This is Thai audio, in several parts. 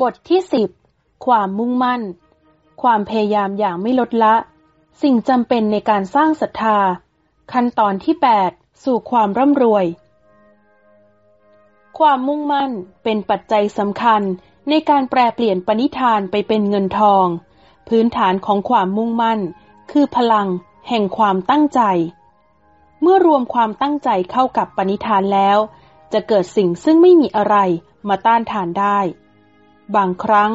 บทที่สิบความมุ่งมั่น ความพยายามอย่างไม่ลดละ สิ่งจำเป็นในการสร้างศรัทธา ขั้นตอนที่ 8 สู่ความร่ำรวย ความมุ่งมั่นเป็นปัจจัยสำคัญในการแปลเปลี่ยนปณิธานไปเป็นเงินทอง พื้นฐานของความมุ่งมั่น คือพลัง แห่งความตั้งใจ เมื่อรวมความตั้งใจเข้ากับปณิธานแล้ว จะเกิดสิ่งซึ่งไม่มีอะไรมาต้านทานได้ บางครั้ง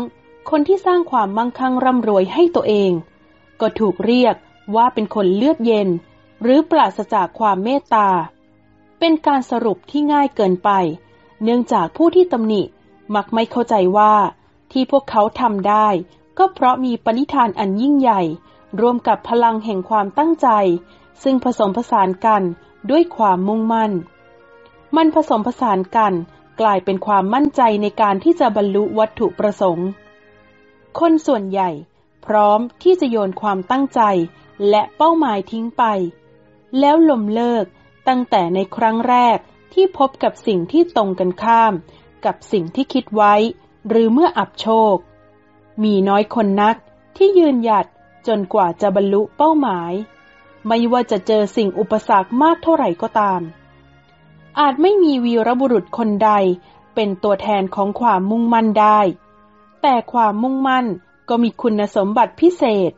คนที่สร้างความมั่งคั่งร่ำรวยให้ตัวเอง ก็ถูกเรียกว่าเป็นคนเลือดเย็น หรือปราศจากความเมตตา เป็นการสรุปที่ง่ายเกินไป เนื่องจากผู้ที่ตำหนิมักไม่เข้าใจว่าที่พวกเขาทำได้ ก็เพราะมีปณิธานอันยิ่งใหญ่ รวมกับพลังแห่งความตั้งใจ ซึ่งผสมผสานกันด้วยความมุ่งมั่น มันผสมผสานกัน กลายเป็นความมั่นใจในการที่จะบรรลุวัตถุประสงค์ คนส่วนใหญ่พร้อมที่จะโยนความตั้งใจและเป้าหมายทิ้งไป แล้วลมเลิกตั้งแต่ในครั้งแรกที่พบกับสิ่งที่ตรงกันข้าม กับสิ่งที่คิดไว้ หรือเมื่ออับโชค มีน้อยคนนักที่ยืนหยัดจนกว่าจะบรรลุเป้าหมาย ไม่ว่าจะเจอสิ่งอุปสรรคมากเท่าไหร่ก็ตาม อาจไม่มีวีรบุรุษคนใด เป็นตัวแทนของความมุ่งมั่นได้ แต่ความมุ่งมั่นก็มีคุณสมบัติพิเศษ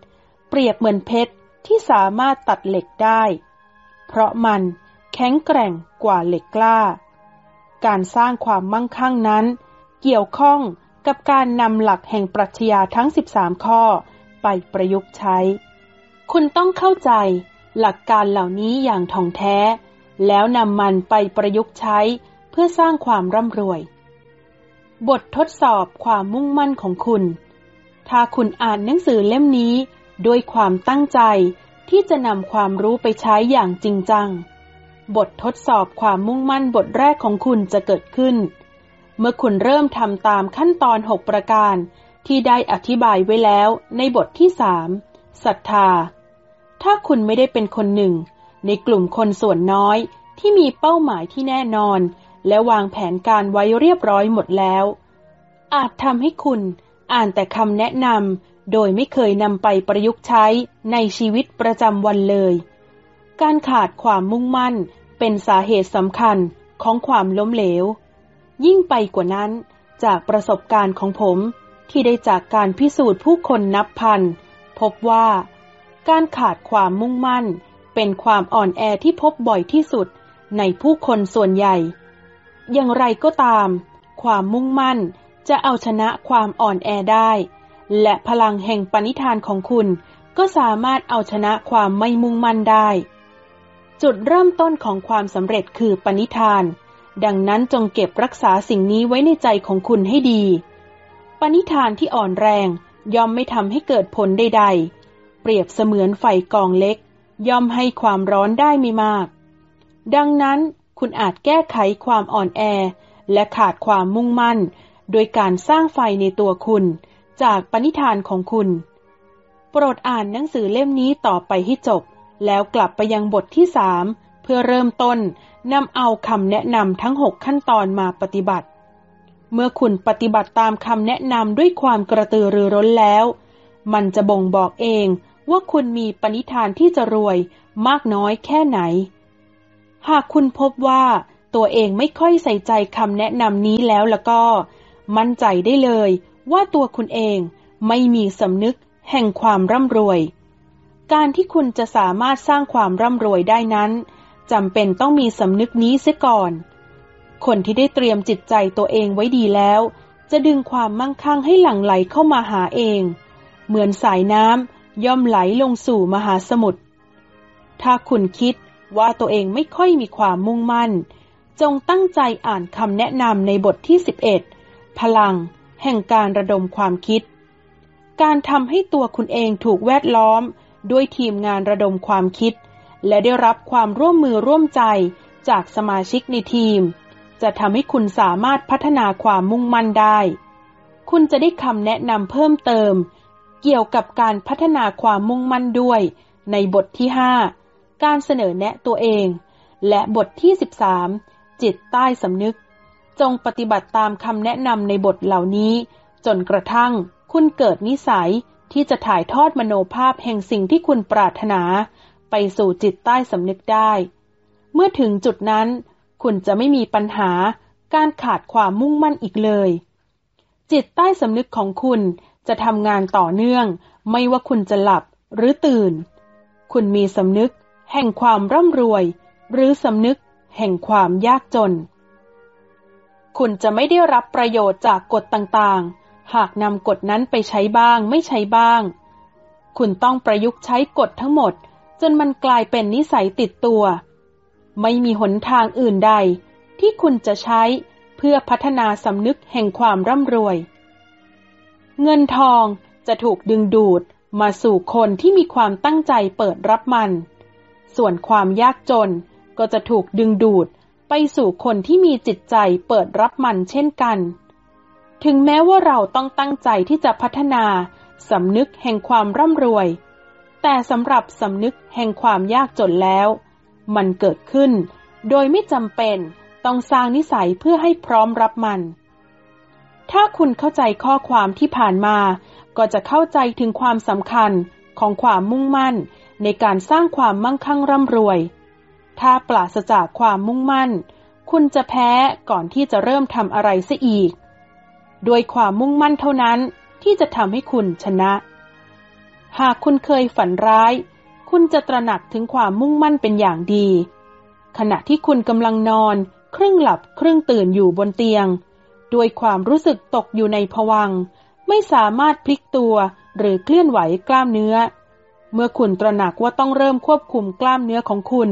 เปรียบเหมือนเพชรที่สามารถตัดเหล็กได้ เพราะมันแข็งแกร่งกว่าเหล็กกล้า การสร้างความมั่งคั่งนั้น เกี่ยวข้องกับการนำหลักแห่งปรัชญาทั้ง 13 ข้อไปประยุกต์ใช้ คุณต้องเข้าใจหลักการเหล่านี้อย่างท่องแท้ แล้วนำมันไปประยุกต์ใช้เพื่อสร้างความร่ำรวย บททดสอบความมุ่งมั่นของคุณ ถ้าคุณอ่านหนังสือเล่มนี้ ด้วยความตั้งใจที่จะนำความรู้ไปใช้อย่างจริงจัง บททดสอบความมุ่งมั่นบทแรกของคุณจะเกิดขึ้น เมื่อคุณเริ่มทำตามขั้นตอน 6 ประการที่ได้อธิบายไว้แล้วในบทที่สามศรัทธา ถ้าคุณไม่ได้เป็นคนหนึ่ง ในกลุ่มคนส่วนน้อยที่มีเป้าหมายที่แน่นอน และวางแผนการไว้เรียบร้อยหมดแล้ว อาจทำให้คุณอ่านแต่คำแนะนำโดยไม่เคยนำไปประยุกต์ใช้ในชีวิตประจำวันเลย การขาดความมุ่งมั่นเป็นสาเหตุสำคัญของความล้มเหลว ยิ่งไปกว่านั้น จากประสบการณ์ของผมที่ได้จากการพิสูจน์ผู้คนนับพัน พบว่า การขาดความมุ่งมั่น เป็นความอ่อนแอที่พบบ่อยที่สุดในผู้คนส่วนใหญ่ อย่างไรก็ตาม ความมุ่งมั่นจะเอาชนะความอ่อนแอได้ และพลังแห่งปณิธานของคุณ ก็สามารถเอาชนะความไม่มุ่งมั่นได้ จุดเริ่มต้นของความสำเร็จคือปณิธาน ดังนั้นจงเก็บรักษาสิ่งนี้ไว้ในใจของคุณให้ดี ปณิธานที่อ่อนแรงย่อมไม่ทำให้เกิดผลใดๆ เปรียบเสมือนไฟกองเล็ก ย่อมให้ความร้อนได้ไม่มาก ดังนั้นคุณอาจแก้ไขความอ่อนแอ และขาดความมุ่งมั่น โดยการสร้างไฟในตัวคุณ จากปณิธานของคุณ โปรดอ่านหนังสือเล่มนี้ต่อไปให้จบ แล้วกลับไปยังบทที่สามเพื่อเริ่มต้นนำเอาคำแนะนำทั้งหกขั้นตอนมาปฏิบัติ เมื่อคุณปฏิบัติตามคำแนะนำด้วยความกระตือรือร้นแล้ว มันจะบ่งบอกเอง ว่าคุณมีปณิธานที่จะรวยมากน้อยแค่ไหน หากคุณพบว่าตัวเองไม่ค่อยใส่ใจคำแนะนำนี้แล้วแล้วก็ มั่นใจได้เลยว่าตัวคุณเองไม่มีสำนึกแห่งความร่ำรวย การที่คุณจะสามารถสร้างความร่ำรวยได้นั้นจำเป็นต้องมีสำนึกนี้เสียก่อน คนที่ได้เตรียมจิตใจตัวเองไว้ดีแล้ว จะดึงความมั่งคั่งให้หลั่งไหลเข้ามาหาเอง เหมือนสายน้ำ ย่อมไหลลงสู่มหาสมุทร ถ้าคุณคิดว่าตัวเองไม่ค่อยมีความมุ่งมั่น จงตั้งใจอ่านคำแนะนำในบทที่ 11 พลัง แห่งการระดมความคิด การทำให้ตัวคุณเองถูกแวดล้อม ด้วยทีมงานระดมความคิด และได้รับความร่วมมือร่วมใจจากสมาชิกในทีม จะทำให้คุณสามารถพัฒนาความมุ่งมั่นได้ คุณจะได้คำแนะนำเพิ่มเติม เกี่ยวกับการพัฒนาความมุ่งมั่นด้วย ในบทที่ 5 การเสนอแนะตัวเอง และบทที่ 13 จิตใต้สำนึก จงปฏิบัติตามคำแนะนำในบทเหล่านี้ จนกระทั่งคุณเกิดนิสัยที่จะถ่ายทอดมโนภาพแห่งสิ่งที่คุณปรารถนา ไปสู่จิตใต้สำนึกได้ เมื่อถึงจุดนั้น คุณจะไม่มีปัญหาการขาดความมุ่งมั่นอีกเลย จิตใต้สำนึกของคุณ จะทำงานต่อเนื่อง ไม่ว่าคุณจะหลับหรือตื่น คุณมีสำนึก แห่งความร่ำรวย หรือสำนึก แห่งความยากจน คุณจะไม่ได้รับประโยชน์จากกฎต่างๆ หากนำกฎนั้นไปใช้บ้างไม่ใช้บ้าง คุณต้องประยุกต์ใช้กฎทั้งหมด จนมันกลายเป็นนิสัยติดตัว ไม่มีหนทางอื่นใด ที่คุณจะใช้เพื่อพัฒนาสำนึกแห่งความร่ำรวย เงินทองจะถูกดึงดูดมาสู่คนที่มีความตั้งใจเปิดรับมัน ส่วนความยากจนก็จะถูกดึงดูดไปสู่คนที่มีจิตใจเปิดรับมันเช่นกัน ถึงแม้ว่าเราต้องตั้งใจที่จะพัฒนาสำนึกแห่งความร่ำรวย แต่สำหรับสำนึกแห่งความยากจนแล้ว มันเกิดขึ้น โดยไม่จำเป็นต้องสร้างนิสัยเพื่อให้พร้อมรับมัน ถ้าคุณเข้าใจข้อความที่ผ่านมา ก็จะเข้าใจถึงความสำคัญของความมุ่งมั่น ในการสร้างความมั่งคั่งร่ำรวย ถ้าปราศจากความมุ่งมั่น คุณจะแพ้ก่อนที่จะเริ่มทำอะไรซะอีกโดยความมุ่งมั่นเท่านั้นที่จะทำให้คุณชนะ หากคุณเคยฝันร้าย คุณจะตระหนักถึงความมุ่งมั่นเป็นอย่างดี ขณะที่คุณกำลังนอน ครึ่งหลับครึ่งตื่นอยู่บนเตียง ด้วยความรู้สึกตกอยู่ในผวัง ไม่สามารถพลิกตัวหรือเคลื่อนไหวกล้ามเนื้อ เมื่อคุณตระหนักว่าต้องเริ่มควบคุมกล้ามเนื้อของคุณ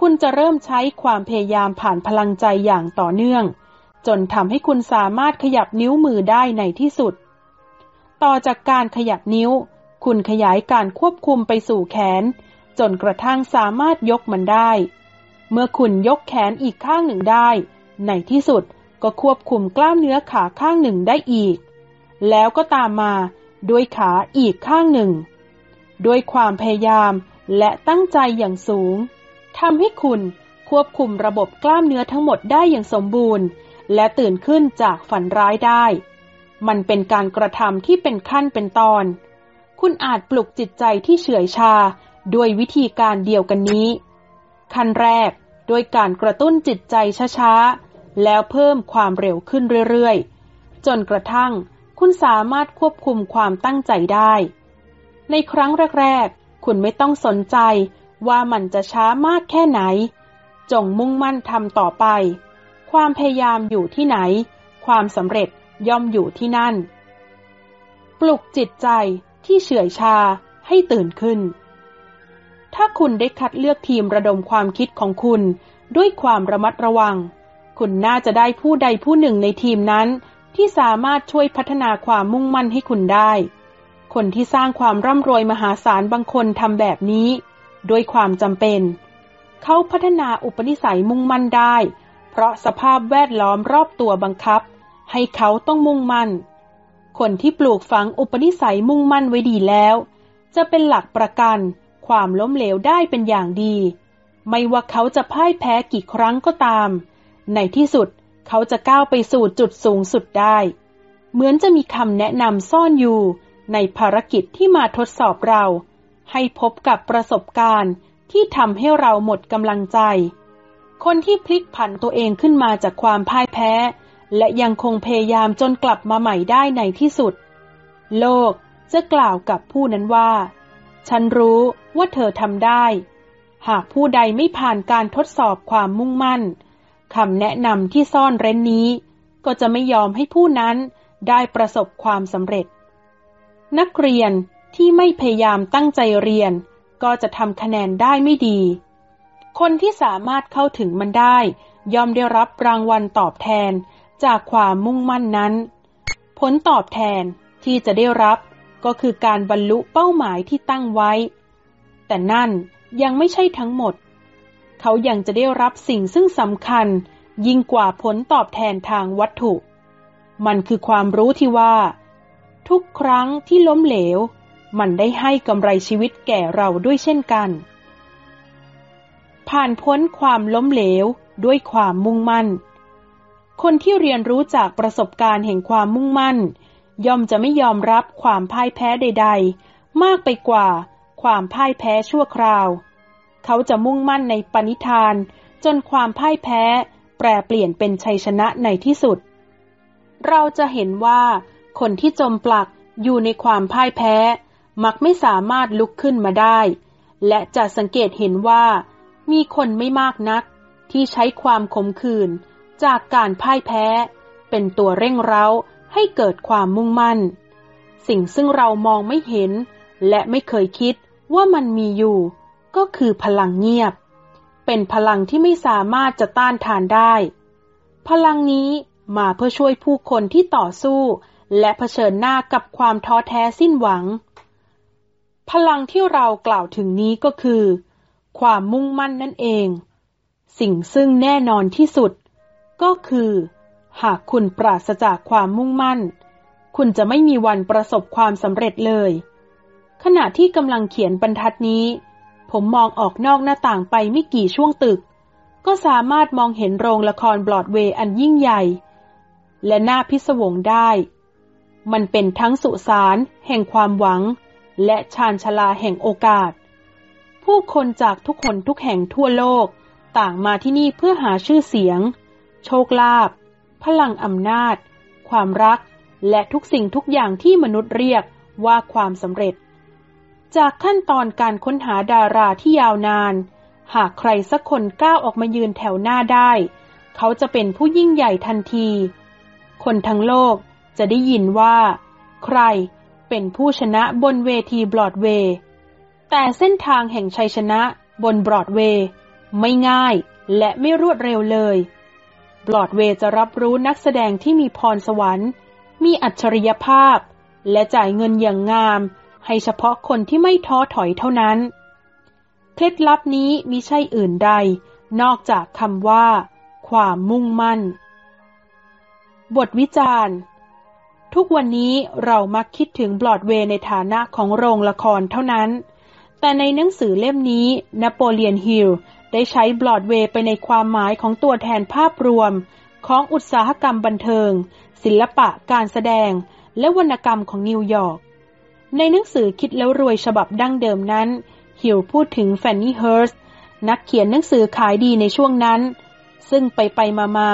คุณจะเริ่มใช้ความพยายามผ่านพลังใจอย่างต่อเนื่อง จนทำให้คุณสามารถขยับนิ้วมือได้ในที่สุด ต่อจากการขยับนิ้ว คุณขยายการควบคุมไปสู่แขน จนกระทั่งสามารถยกมันได้ เมื่อคุณยกแขนอีกข้างหนึ่งได้ ในที่สุด ก็ควบคุมกล้ามเนื้อขาข้างหนึ่งได้อีก แล้วก็ตามมาด้วยขาอีกข้างหนึ่ง ด้วยความพยายามและตั้งใจอย่างสูงทำให้คุณควบคุมระบบกล้ามเนื้อทั้งหมดได้อย่างสมบูรณ์ และตื่นขึ้นจากฝันร้ายได้ มันเป็นการกระทำที่เป็นขั้นเป็นตอน คุณอาจปลุกจิตใจที่เฉื่อยชาด้วยวิธีการเดียวกันนี้ ขั้นแรก โดยการกระตุ้นจิตใจช้าๆ แล้วเพิ่มความเร็วขึ้นเรื่อยๆ จนกระทั่งคุณสามารถควบคุมความตั้งใจได้ ในครั้งแรกๆ คุณไม่ต้องสนใจว่ามันจะช้ามากแค่ไหน จงมุ่งมั่นทำต่อไป ความพยายามอยู่ที่ไหน ความสำเร็จย่อมอยู่ที่นั่น ปลุกจิตใจที่เฉื่อยชาให้ตื่นขึ้น ถ้าคุณได้คัดเลือกทีมระดมความคิดของคุณด้วยความระมัดระวัง คุณน่าจะได้ผู้ใดผู้หนึ่งในทีมนั้น ที่สามารถช่วยพัฒนาความมุ่งมั่นให้คุณได้ คนที่สร้างความร่ำรวยมหาศาลบางคนทำแบบนี้ ด้วยความจำเป็น เขาพัฒนาอุปนิสัยมุ่งมั่นได้ เพราะสภาพแวดล้อมรอบตัวบังคับ ให้เขาต้องมุ่งมั่น คนที่ปลูกฝังอุปนิสัยมุ่งมั่นไว้ดีแล้ว จะเป็นหลักประกัน ความล้มเหลวได้เป็นอย่างดี ไม่ว่าเขาจะพ่ายแพ้กี่ครั้งก็ตาม ในที่สุดเขาจะก้าวไปสู่จุดสูงสุดได้ เหมือนจะมีคำแนะนำซ่อนอยู่ในภารกิจที่มาทดสอบเรา ให้พบกับประสบการณ์ที่ทำให้เราหมดกำลังใจ คนที่พลิกผันตัวเองขึ้นมาจากความพ่ายแพ้ และยังคงพยายามจนกลับมาใหม่ได้ในที่สุด โลกจะกล่าวกับผู้นั้นว่า ฉันรู้ว่าเธอทำได้ หากผู้ใดไม่ผ่านการทดสอบความมุ่งมั่น คำแนะนำที่ซ่อนเร้นนี้ ก็จะไม่ยอมให้ผู้นั้นได้ประสบความสำเร็จ นักเรียนที่ไม่พยายามตั้งใจเรียน ก็จะทำคะแนนได้ไม่ดี คนที่สามารถเข้าถึงมันได้ ย่อมได้รับรางวัลตอบแทนจากความมุ่งมั่นนั้น ผลตอบแทนที่จะได้รับก็คือการบรรลุเป้าหมายที่ตั้งไว้ แต่นั่นยังไม่ใช่ทั้งหมด เขายังจะได้รับสิ่งซึ่งสำคัญ ยิ่งกว่าผลตอบแทนทางวัตถุ มันคือความรู้ที่ว่า ทุกครั้งที่ล้มเหลว มันได้ให้กำไรชีวิตแก่เราด้วยเช่นกัน ผ่านพ้นความล้มเหลวด้วยความมุ่งมั่น คนที่เรียนรู้จากประสบการณ์แห่งความมุ่งมั่น ย่อมจะไม่ยอมรับความพ่ายแพ้ใด ๆ มากไปกว่าความพ่ายแพ้ชั่วคราว เขาจะมุ่งมั่นในปณิธาน จนความพ่ายแพ้ แปรเปลี่ยนเป็นชัยชนะในที่สุด เราจะเห็นว่า คนที่จมปลักอยู่ในความพ่ายแพ้ มักไม่สามารถลุกขึ้นมาได้ และจะสังเกตเห็นว่า มีคนไม่มากนัก ที่ใช้ความขมขื่นจากการพ่ายแพ้ เป็นตัวเร่งเร้าให้เกิดความมุ่งมั่น สิ่งซึ่งเรามองไม่เห็น และไม่เคยคิดว่ามันมีอยู่ ก็คือพลังเงียบ เป็นพลังที่ไม่สามารถจะต้านทานได้ พลังนี้มาเพื่อช่วยผู้คนที่ต่อสู้ และเผชิญหน้ากับความท้อแท้สิ้นหวัง พลังที่เรากล่าวถึงนี้ก็คือ ความมุ่งมั่นนั่นเอง สิ่งซึ่งแน่นอนที่สุด ก็คือ หากคุณปราศจากความมุ่งมั่น คุณจะไม่มีวันประสบความสำเร็จเลย ขณะที่กำลังเขียนบรรทัดนี้ ผมมองออกนอกหน้าต่างไปไม่กี่ช่วงตึก ก็สามารถมองเห็นโรงละครบลอดเวย์อันยิ่งใหญ่ และน่าพิศวงได้ มันเป็นทั้งสุสานแห่งความหวัง และชานชลาแห่งโอกาส ผู้คนจากทุกคนทุกแห่งทั่วโลกต่างมาที่นี่เพื่อหาชื่อเสียง โชคลาภพลังอำนาจ ความรัก และทุกสิ่งทุกอย่างที่มนุษย์เรียกว่าความสำเร็จ จากขั้นตอนการค้นหาดาราที่ยาวนาน หากใครสักคนก้าวออกมายืนแถวหน้าได้ เขาจะเป็นผู้ยิ่งใหญ่ทันที คนทั้งโลกจะได้ยินว่า ใครเป็นผู้ชนะบนเวทีบรอดเวย์แต่เส้นทางแห่งชัยชนะบนบรอดเวย์ไม่ง่ายและไม่รวดเร็วเลยบรอดเวย์จะรับรู้นักแสดงที่มีพรสวรรค์ มีอัจฉริยภาพ และจ่ายเงินอย่างงาม ให้เฉพาะคนที่ไม่ท้อถอยเท่านั้น เคล็ดลับนี้มิใช่อื่นใด นอกจากคำว่า ความมุ่งมั่น บทวิจารณ์ ทุกวันนี้เรามักคิดถึงบลอดเวในฐานะของโรงละครเท่านั้น แต่ในหนังสือเล่มนี้นโปเลียนฮิลได้ใช้บลอดเวไปในความหมายของตัวแทนภาพรวม ของอุตสาหกรรมบันเทิง ศิลปะการแสดง และวรรณกรรมของนิวยอร์ก ในหนังสือคิดแล้วรวยฉบับดั้งเดิมนั้น ฮิลพูดถึงแฟนนี่เฮิร์สนักเขียนหนังสือขายดีในช่วงนั้น ซึ่งไปไปมามา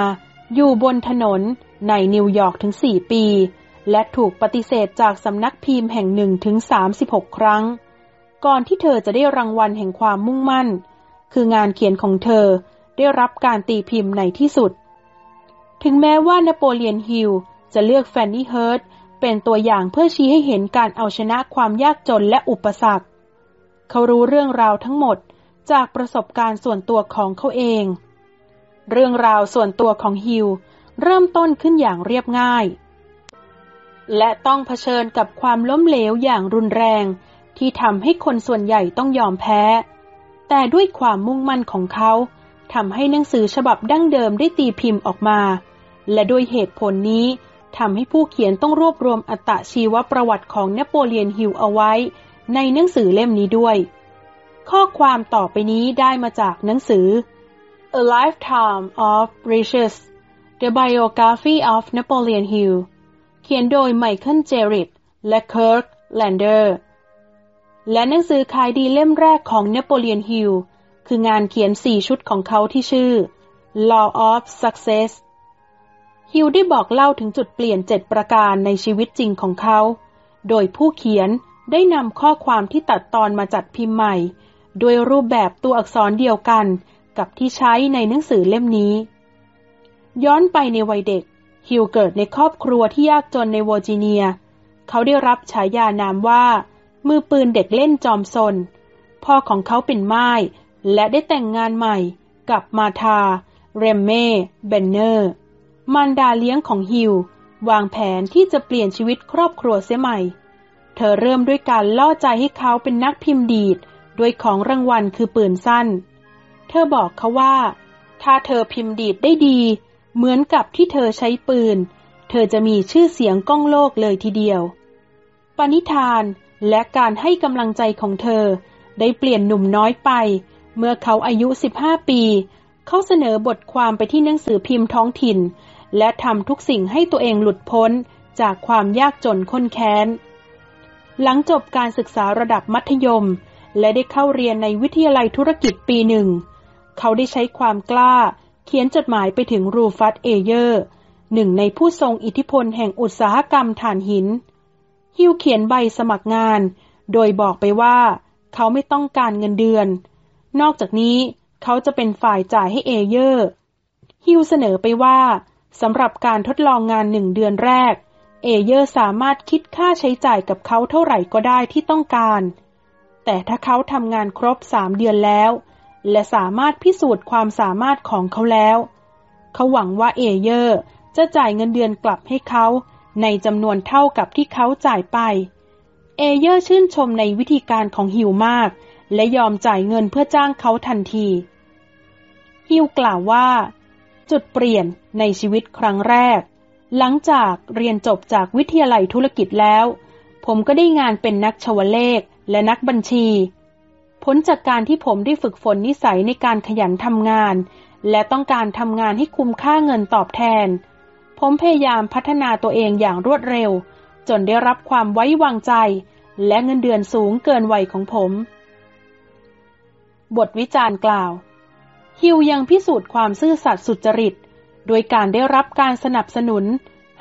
อยู่บนถนนในนิวยอร์กถึง 4 ปี และถูกปฏิเสธจากสำนักพิมพ์แห่งหนึ่งถึง 36 ครั้ง ก่อนที่เธอจะได้รางวัลแห่งความมุ่งมั่น คืองานเขียนของเธอได้รับการตีพิมพ์ในที่สุด ถึงแม้ว่านโปเลียนฮิลจะเลือกแฟนนี่เฮิร์ต เป็นตัวอย่างเพื่อชี้ให้เห็นการเอาชนะความยากจนและอุปสรรค เขารู้เรื่องราวทั้งหมดจากประสบการณ์ส่วนตัวของเขาเอง เรื่องราวส่วนตัวของฮิวเริ่มต้นขึ้นอย่างเรียบง่าย และต้องเผชิญกับความล้มเหลวอย่างรุนแรง ที่ทำให้คนส่วนใหญ่ต้องยอมแพ้ แต่ด้วยความมุ่งมั่นของเขาทำให้หนังสือฉบับดั้งเดิมได้ตีพิมพ์ออกมา และด้วยเหตุผลนี้ ทำให้ผู้เขียนต้องรวบรวมอัตชีวประวัติของนโปเลียนฮิลเอาไว้ ในหนังสือเล่มนี้ด้วย ข้อความต่อไปนี้ได้มาจากหนังสือ A Lifetime of Riches The Biography of Napoleon Hill เขียนโดยไมเคิลเจริตต์และเคิร์กแลนเดอร์และหนังสือขายดีเล่มแรกของนโปเลียนฮิลคืองานเขียนสี่ชุดของเขาที่ชื่อ Law of Success ฮิลได้บอกเล่าถึงจุดเปลี่ยนเจ็ดประการในชีวิตจริงของเขา โดยผู้เขียนได้นำข้อความที่ตัดตอนมาจัดพิมพ์ใหม่โดยรูปแบบตัวอักษรเดียวกันกับที่ใช้ในหนังสือเล่มนี้ ย้อนไปในวัยเด็ก ฮิลเกิดในครอบครัวที่ยากจนในเวอร์จิเนีย เขาได้รับฉายานามว่า มือปืนเด็กเล่นจอมซน พ่อของเขาเป็นหม้ายและได้แต่งงานใหม่กับมาธา เรมเม่ เบนเนอร์ มารดาเลี้ยงของฮิว วางแผนที่จะเปลี่ยนชีวิตครอบครัวเสียใหม่ เธอเริ่มด้วยการล่อใจให้เขาเป็นนักพิมพ์ดีดด้วยของรางวัลคือปืนสั้น เธอบอกเขาว่า ถ้าเธอพิมพ์ดีดได้ดี เหมือนกับที่เธอใช้ปืน เธอจะมีชื่อเสียงก้องโลกเลยทีเดียว ปณิธานและการให้กำลังใจของเธอ ได้เปลี่ยนหนุ่มน้อยไป เมื่อเขาอายุ 15 ปี เขาเสนอบทความไปที่หนังสือพิมพ์ท้องถิ่น และทำทุกสิ่งให้ตัวเองหลุดพ้นจากความยากจนข้นแค้น หลังจบการศึกษาระดับมัธยม และได้เข้าเรียนในวิทยาลัยธุรกิจปีหนึ่ง เขาได้ใช้ความกล้า เขียนจดหมายไปถึงรูฟัตเอเยอร์ หนึ่งในผู้ทรงอิทธิพลแห่งอุตสาหกรรมถ่านหิน ฮิวเขียนใบสมัครงาน โดยบอกไปว่าเขาไม่ต้องการเงินเดือน นอกจากนี้เขาจะเป็นฝ่ายจ่ายให้เอเยอร์ฮิลเสนอไปว่า สำหรับการทดลองงานหนึ่งเดือนแรก เอเยอร์สามารถคิดค่าใช้จ่ายกับเขาเท่าไหร่ก็ได้ที่ต้องการ แต่ถ้าเขาทำงานครบสามเดือนแล้ว และสามารถพิสูจน์ความสามารถของเขาแล้ว เขาหวังว่าเอเยอร์จะจ่ายเงินเดือนกลับให้เขาในจำนวนเท่ากับที่เขาจ่ายไป เอเยอร์ชื่นชมในวิธีการของฮิวมาก และยอมจ่ายเงินเพื่อจ้างเขาทันทีฮิวกล่าวว่า จุดเปลี่ยนในชีวิตครั้งแรก หลังจากเรียนจบจากวิทยาลัยธุรกิจแล้ว ผมก็ได้งานเป็นนักชวเลขและนักบัญชี ผลจากการที่ผมได้ฝึกฝนนิสัยในการขยันทำงาน และต้องการทำงานให้คุ้มค่าเงินตอบแทน ผมพยายามพัฒนาตัวเองอย่างรวดเร็ว จนได้รับความไว้วางใจ และเงินเดือนสูงเกินวัยของผม บทวิจารณ์กล่าว ฮิวยังพิสูจน์ความซื่อสัตย์สุจริต โดยการได้รับการสนับสนุน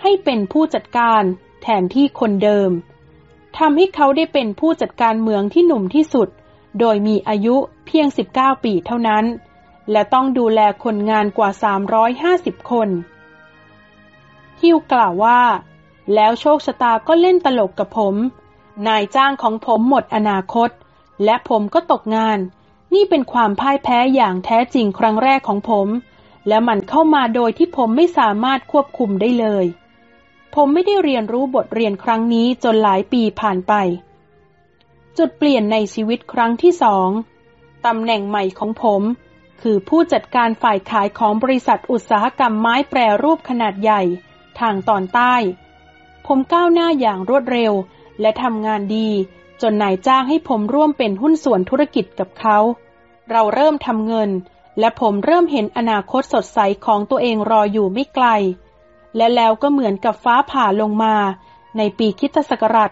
ให้เป็นผู้จัดการแทนที่คนเดิมทำให้เขาได้เป็นผู้จัดการเมืองที่หนุ่มที่สุด โดยมีอายุเพียง 19 ปีเท่านั้น และต้องดูแลคนงานกว่า 350 คน ฮิวกล่าวว่า แล้วโชคชะตาก็เล่นตลกกับผม นายจ้างของผมหมดอนาคต และผมก็ตกงาน นี่เป็นความพ่ายแพ้อย่างแท้จริงครั้งแรกของผม และมันเข้ามาโดยที่ผมไม่สามารถควบคุมได้เลย ผมไม่ได้เรียนรู้บทเรียนครั้งนี้จนหลายปีผ่านไป จุดเปลี่ยนในชีวิตครั้งที่สองตำแหน่งใหม่ของผม คือผู้จัดการฝ่ายขายของบริษัทอุตสาหกรรมไม้แปรรูปขนาดใหญ่ ทางตอนใต้ ผมก้าวหน้าอย่างรวดเร็วและทำงานดีจนนายจ้างให้ผมร่วมเป็นหุ้นส่วนธุรกิจกับเขา เราเริ่มทำเงิน และผมเริ่มเห็นอนาคตสดใสของตัวเองรออยู่ไม่ไกล และแล้วก็เหมือนกับฟ้าผ่าลงมา ในปีคิตศักราช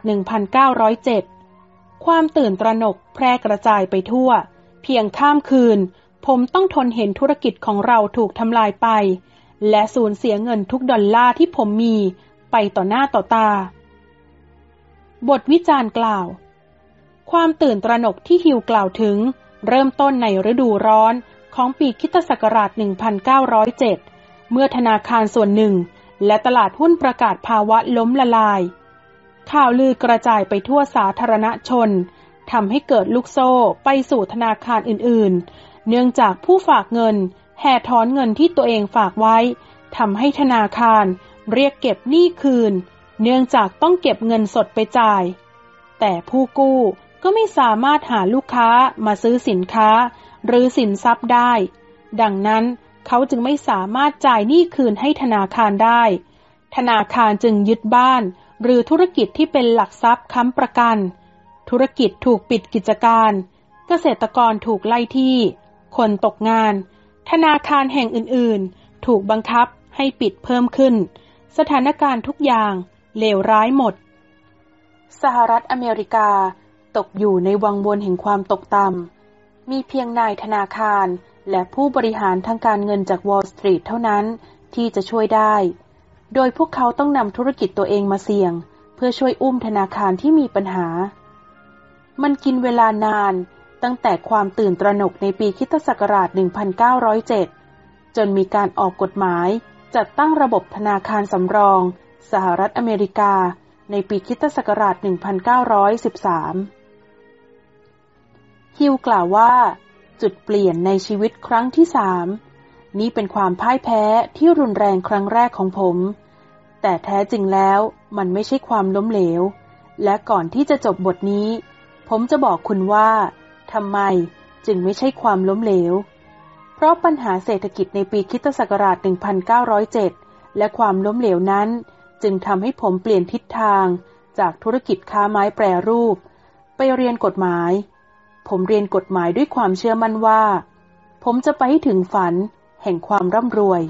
1907 ความตื่นตระหนกแพร่กระจายไปทั่ว เพียงข้ามคืน ผมต้องทนเห็นธุรกิจของเราถูกทำลายไป และสูญเสียเงินทุกดอลลาร์ที่ผมมีไปต่อหน้าต่อตา บทวิจารณ์กล่าว ความตื่นตระหนกที่ฮิวกล่าวถึง เริ่มต้นในฤดูร้อนของปีคิตศักราช 1907 เมื่อธนาคารส่วนหนึ่ง และตลาดหุ้นประกาศภาวะล้มละลาย ข่าวลือกระจายไปทั่วสาธารณชนทำให้เกิดลูกโซ่ไปสู่ธนาคารอื่นๆ เนื่องจากผู้ฝากเงิน แห่ถอนเงินที่ตัวเองฝากไว้ทำให้ธนาคารเรียกเก็บหนี้คืน เนื่องจากต้องเก็บเงินสดไปจ่าย แต่ผู้กู้ ก็ไม่สามารถหาลูกค้ามาซื้อสินค้า หรือสินทรัพย์ได้ ดังนั้นเขาจึงไม่สามารถจ่ายหนี้คืนให้ธนาคารได้ ธนาคารจึงยึดบ้าน หรือธุรกิจที่เป็นหลักทรัพย์ค้ำประกัน ธุรกิจถูกปิดกิจการ เกษตรกรถูกไล่ที่ คนตกงาน ธนาคารแห่งอื่นๆ ถูกบังคับให้ปิดเพิ่มขึ้น สถานการณ์ทุกอย่างเลวร้ายหมด สหรัฐอเมริกา ตกอยู่ในวังวนแห่งความตกต่ำ มีเพียงนายธนาคารและผู้บริหารทางการเงินจากวอลล์สตรีทเท่านั้นที่จะช่วยได้ โดยพวกเขาต้องนำธุรกิจตัวเองมาเสี่ยง เพื่อช่วยอุ้มธนาคารที่มีปัญหา มันกินเวลานานตั้งแต่ความตื่นตระหนกในปีคิตศักราช 1907 จนมีการออกกฎหมายจัดตั้งระบบธนาคารสำรอง สหรัฐอเมริกา ในปีคิตศักราช 1913 ฮิวกล่าวว่า จุดเปลี่ยนในชีวิตครั้งที่สามนี้เป็นความพ่ายแพ้ที่รุนแรงครั้งแรกของผม แต่แท้จริงแล้วมันไม่ใช่ความล้มเหลว และก่อนที่จะจบบทนี้ ผมจะบอกคุณว่าทำไมจึงไม่ใช่ความล้มเหลว เพราะปัญหาเศรษฐกิจในปีคิตศักราช 1907 และความล้มเหลวนั้น จึงทำให้ผมเปลี่ยนทิศทางจากธุรกิจค้าไม้แปรรูป ไปเรียนกฎหมาย ผมเรียนกฎหมายด้วยความเชื่อมั่นว่า ผมจะไปให้ถึงฝันแห่งความร่ำรวย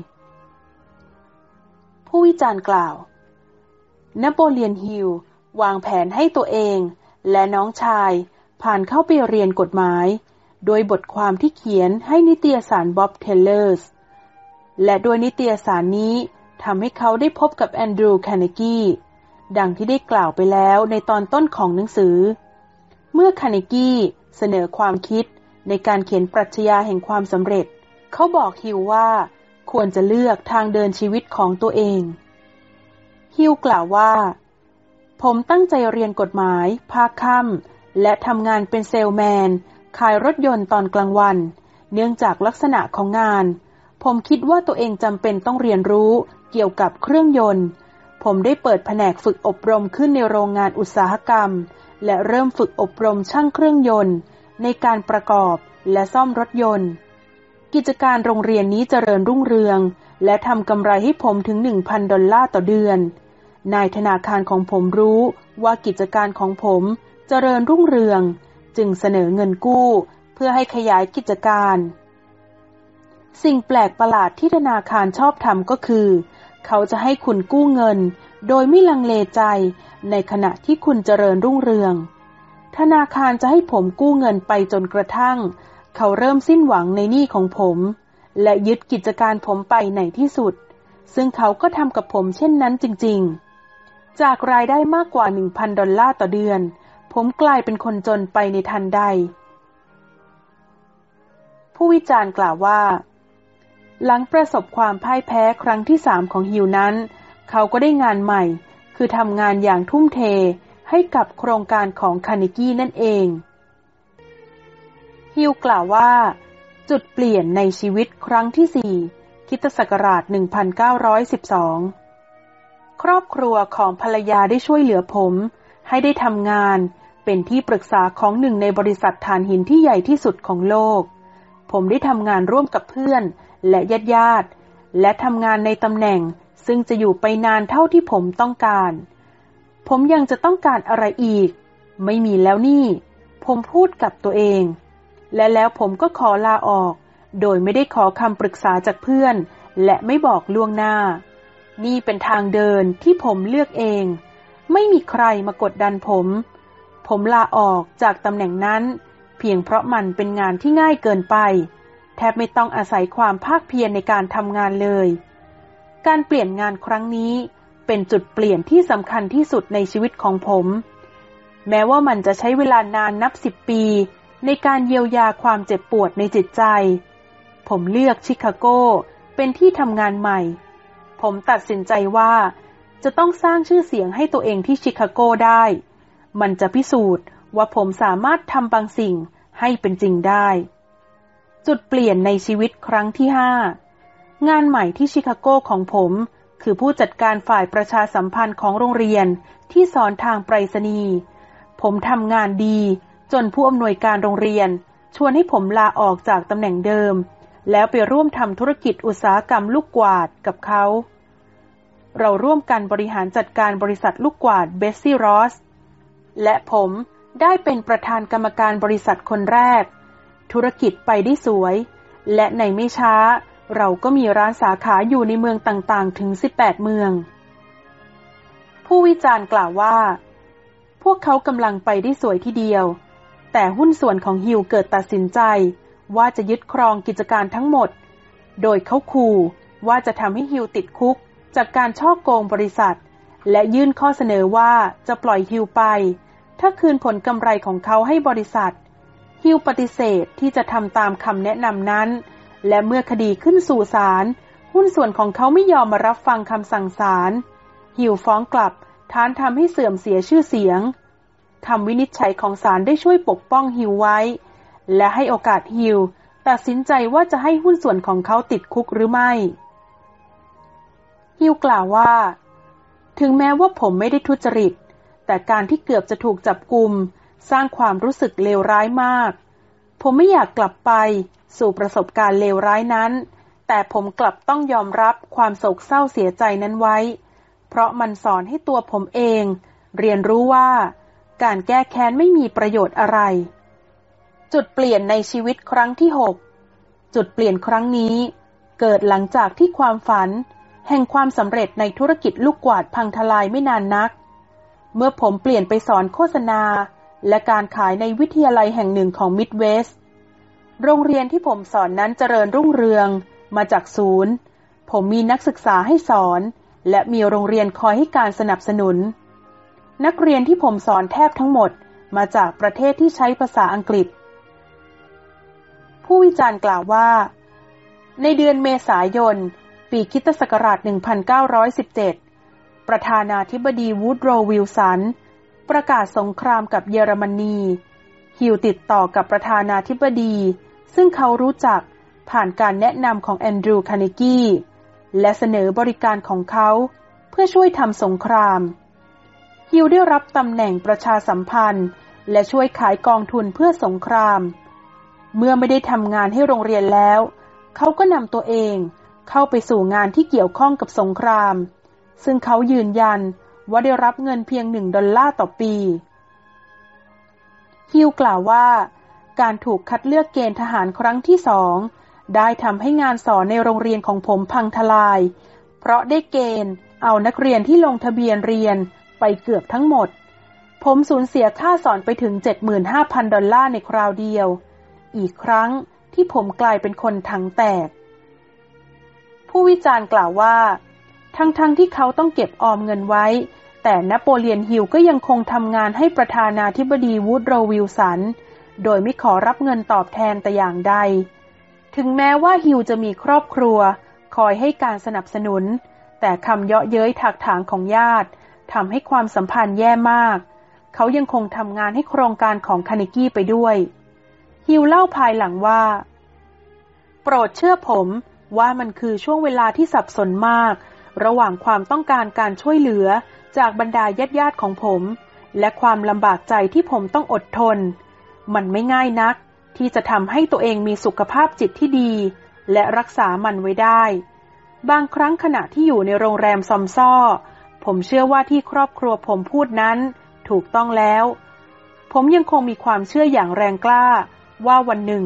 ผู้วิจารณ์กล่าวนโปเลียนฮิลวางแผนให้ตัวเอง และน้องชายผ่านเข้าไปเรียนกฎหมาย โดยบทความที่เขียนให้นิตยสารบ๊อบเทเลอร์ส และโดยนิตยสารนี้ทำให้เขาได้พบกับแอนดรูว์แคนเนกีดังที่ได้กล่าวไปแล้วในตอนต้นของหนังสือ เมื่อคาเนกี้ เสนอความคิดในการเขียนปรัชญาแห่งความสำเร็จ เขาบอกฮิวว่า ควรจะเลือกทางเดินชีวิตของตัวเอง ฮิวกล่าวว่า ผมตั้งใจเรียนกฎหมาย ภาคค่ำและทำงานเป็นเซลแมน ขายรถยนต์ตอนกลางวัน เนื่องจากลักษณะของงาน ผมคิดว่าตัวเองจำเป็นต้องเรียนรู้เกี่ยวกับเครื่องยนต์ ผมได้เปิดแผนกฝึกอบรมขึ้นในโรงงานอุตสาหกรรม และเริ่มฝึกอบรมช่างเครื่องยนต์ ในการประกอบและซ่อมรถยนต์ กิจการโรงเรียนนี้เจริญรุ่งเรือง และทำกำไรให้ผมถึง 1,000 ดอลลาร์ต่อเดือน นายธนาคารของผมรู้ว่ากิจการของผมเจริญรุ่งเรือง จึงเสนอเงินกู้เพื่อให้ขยายกิจการ สิ่งแปลกประหลาดที่ธนาคารชอบทำก็คือ เขาจะให้คุณกู้เงิน โดยไม่ลังเลใจในขณะที่คุณเจริญรุ่งเรือง ธนาคารจะให้ผมกู้เงินไปจนกระทั่ง เขาเริ่มสิ้นหวังในหนี้ของผม และยึดกิจการผมไปในที่สุด ซึ่งเขาก็ทำกับผมเช่นนั้นจริง ๆ จากรายได้มากกว่า 1,000 ดอลลาร์ต่อเดือน ผมกลายเป็นคนจนไปในทันใด ผู้วิจารณ์กล่าวว่า หลังประสบความพ่ายแพ้ครั้งที่สามของฮิวนั้น เขาก็ได้งานใหม่ คือทำงานอย่างทุ่มเทให้กับโครงการของคานิกี้นั่นเอง ฮิวกล่าวว่า จุดเปลี่ยนในชีวิตครั้งที่สี่คิตศักราช 1912 ครอบครัวของภรรยาได้ช่วยเหลือผม ให้ได้ทำงานเป็นที่ปรึกษาของหนึ่งในบริษัทฐานหินที่ใหญ่ที่สุดของโลก ผมได้ทำงานร่วมกับเพื่อนและญาติญาติและทำงานในตำแหน่ง ซึ่งจะอยู่ไปนานเท่าที่ผมต้องการ ผมยังจะต้องการอะไรอีก ไม่มีแล้วนี่ ผมพูดกับตัวเอง และแล้วผมก็ขอลาออก โดยไม่ได้ขอคำปรึกษาจากเพื่อน และไม่บอกล่วงหน้า นี่เป็นทางเดินที่ผมเลือกเอง ไม่มีใครมากดดันผม ผมลาออกจากตำแหน่งนั้น เพียงเพราะมันเป็นงานที่ง่ายเกินไป แทบไม่ต้องอาศัยความภาคเพียรในการทำงานเลย การเปลี่ยนงานครั้งนี้ เป็นจุดเปลี่ยนที่สำคัญที่สุดในชีวิตของผม แม้ว่ามันจะใช้เวลานานนับสิบปี ในการเยียวยาความเจ็บปวดในจิตใจ ผมเลือกชิคาโกเป็นที่ทำงานใหม่ ผมตัดสินใจว่า จะต้องสร้างชื่อเสียงให้ตัวเองที่ชิคาโกได้ มันจะพิสูจน์ว่าผมสามารถทำบางสิ่งให้เป็นจริงได้ จุดเปลี่ยนในชีวิตครั้งที่ห้า งานใหม่ที่ชิคาโกของผม คือผู้จัดการฝ่ายประชาสัมพันธ์ของโรงเรียนที่สอนทางไปรษณีย์ผมทำงานดี จนผู้อำนวยการโรงเรียน ชวนให้ผมลาออกจากตำแหน่งเดิม แล้วไปร่วมทำธุรกิจอุตสาหกรรมลูกกวาดกับเขา เราร่วมกันบริหารจัดการบริษัทลูกกวาด Betsy Ross และผมได้เป็นประธานกรรมการบริษัทคนแรก ธุรกิจไปได้สวย และในไม่ช้า เราก็มีร้านสาขาอยู่ในเมืองต่างๆ ถึง 18 เมือง ผู้วิจารณ์กล่าวว่า พวกเขากำลังไปได้สวยทีเดียว แต่หุ้นส่วนของฮิวเกิดตัดสินใจ ว่าจะยึดครองกิจการทั้งหมด โดยเขาขู่ว่าจะทำให้ฮิวติดคุก จากการช่อโกงบริษัท และยื่นข้อเสนอว่าจะปล่อยฮิวไป ถ้าคืนผลกำไรของเขาให้บริษัทฮิวปฏิเสธที่จะทำตามคำแนะนำนั้น และเมื่อคดีขึ้นสู่ศาลหุ้นส่วนของเขาไม่ยอมมารับฟังคำสั่งศาลฮิวฟ้องกลับฐานทำให้เสื่อมเสียชื่อเสียงคำวินิจฉัยของศาลได้ช่วยปกป้องฮิวไว้ และให้โอกาสฮิวตัดสินใจว่าจะให้หุ้นส่วนของเขาติดคุกหรือไม่ ฮิวกล่าวว่า ถึงแม้ว่าผมไม่ได้ทุจริต แต่การที่เกือบจะถูกจับกุม สร้างความรู้สึกเลวร้ายมาก ผมไม่อยากกลับไป สู่ประสบการณ์เลวร้ายนั้น แต่ผมกลับต้องยอมรับความโศกเศร้าเสียใจนั้นไว้ เพราะมันสอนให้ตัวผมเอง เรียนรู้ว่า การแก้แค้นไม่มีประโยชน์อะไร จุดเปลี่ยนในชีวิตครั้งที่หกจุดเปลี่ยนครั้งนี้ เกิดหลังจากที่ความฝัน แห่งความสำเร็จในธุรกิจลูกกวาดพังทลายไม่นานนัก เมื่อผมเปลี่ยนไปสอนโฆษณา และการขายในวิทยาลัยแห่งหนึ่งของมิดเวสต์โรงเรียนที่ผมสอนนั้นเจริญรุ่งเรือง มาจากศูนย์ ผมมีนักศึกษาให้สอน และมีโรงเรียนคอยให้การสนับสนุน นักเรียนที่ผมสอนแทบทั้งหมดมาจากประเทศที่ใช้ภาษาอังกฤษ ผู้วิจารณ์กล่าวว่า ในเดือนเมษายน ปีคิตศักราช 1917 ประธานาธิบดีวูดโรวิลสัน ประกาศสงครามกับเยอรมนี ฮิวติดต่อกับประธานาธิบดี ซึ่งเขารู้จักผ่านการแนะนำของแอนดรูว์คานิกี้ และเสนอบริการของเขา เพื่อช่วยทำสงคราม ฮิวได้รับตำแหน่งประชาสัมพันธ์ และช่วยขายกองทุนเพื่อสงคราม เมื่อไม่ได้ทำงานให้โรงเรียนแล้ว เขาก็นำตัวเองเข้าไปสู่งานที่เกี่ยวข้องกับสงคราม ซึ่งเขายืนยัน ว่าได้รับเงินเพียงหนึ่งดอลลาร์ต่อปี ฮิวกล่าวว่า การถูกคัดเลือกเกณฑ์ทหารครั้งที่สองได้ทำให้งานสอนในโรงเรียนของผมพังทลาย เพราะได้เกณฑ์เอานักเรียนที่ลงทะเบียนเรียนไปเกือบทั้งหมด ผมสูญเสียค่าสอนไปถึง 75,000 ดอลลาร์ในคราวเดียว อีกครั้งที่ผมกลายเป็นคนถังแตก ผู้วิจารณ์กล่าวว่า ทั้งๆทที่เขาต้องเก็บออมเงินไว้ แต่นโปเลียนฮิลก็ยังคงทำงานให้ประธานาธิบดีวูดโรวิลสัน โดยไม่ขอรับเงินตอบแทนแต่อย่างใด ถึงแม้ว่าฮิวจะมีครอบครัว คอยให้การสนับสนุน แต่คำเยาะเย้ยถักถางของญาติทำให้ความสัมพันธ์แย่มาก เขายังคงทำงานให้โครงการของคานิกี้ไปด้วย ฮิวเล่าภายหลังว่า โปรดเชื่อผมว่ามันคือช่วงเวลาที่สับสนมาก ระหว่างความต้องการการช่วยเหลือจากบรรดาญาติญาติของผม และความลำบากใจที่ผมต้องอดทน มันไม่ง่ายนัก ที่จะทำให้ตัวเองมีสุขภาพจิตที่ดี และรักษามันไว้ได้ บางครั้งขณะที่อยู่ในโรงแรมซอมซ่อ ผมเชื่อว่าที่ครอบครัวผมพูดนั้น ถูกต้องแล้ว ผมยังคงมีความเชื่ออย่างแรงกล้า ว่าวันหนึ่ง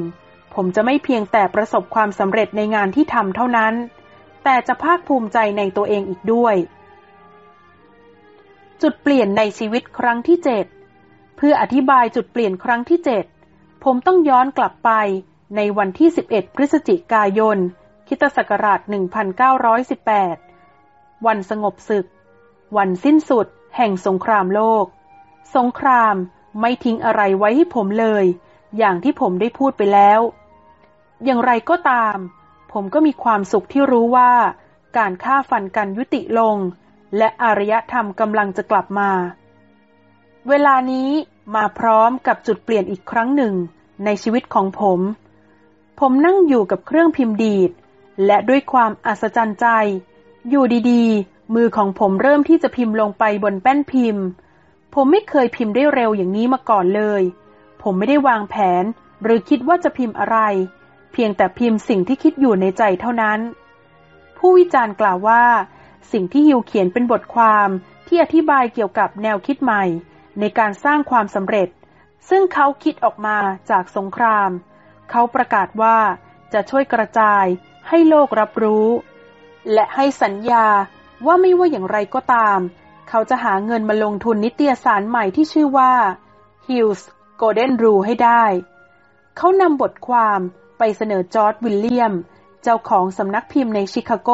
ผมจะไม่เพียงแต่ประสบความสำเร็จในงานที่ทำเท่านั้น แต่จะภาคภูมิใจในตัวเองอีกด้วย จุดเปลี่ยนในชีวิตครั้งที่เจ็ดเพื่ออธิบายจุดเปลี่ยนครั้งที่เจ็ดผมต้องย้อนกลับไปในวันที่ 11 พฤศจิกายนคิตศักราช 1918 วันสงบศึก วันสิ้นสุด แห่งสงครามโลก สงครามไม่ทิ้งอะไรไว้ให้ผมเลย อย่างที่ผมได้พูดไปแล้ว อย่างไรก็ตาม ผมก็มีความสุขที่รู้ว่า การฆ่าฟันกันยุติลง และอารยธรรมกำลังจะกลับมา เวลานี้มาพร้อมกับจุดเปลี่ยนอีกครั้งหนึ่งในชีวิตของผม ผมนั่งอยู่กับเครื่องพิมพ์ดีด และด้วยความอัศจรรย์ใจ อยู่ดีๆ มือของผมเริ่มที่จะพิมพ์ลงไปบนแป้นพิมพ์ ผมไม่เคยพิมพ์ได้เร็วอย่างนี้มาก่อนเลย ผมไม่ได้วางแผน หรือคิดว่าจะพิมพ์อะไร พียงแต่พิมพ์สิ่งที่คิดอยู่ในใจเท่านั้น ผู้วิจารณ์กล่าวว่า สิ่งที่ฮิวเขียนเป็นบทความที่อธิบายเกี่ยวกับแนวคิดใหม่ ในการสร้างความสำเร็จ ซึ่งเขาคิดออกมาจากสงคราม เขาประกาศว่าจะช่วยกระจายให้โลกรับรู้ และให้สัญญาว่าไม่ว่าอย่างไรก็ตาม เขาจะหาเงินมาลงทุนนิตยสารใหม่ที่ชื่อว่า Hughes Golden Rule ให้ได้ เขานำบทความ ไปเสนอจอร์จวิลเลียม เจ้าของสำนักพิมพ์ในชิคาโก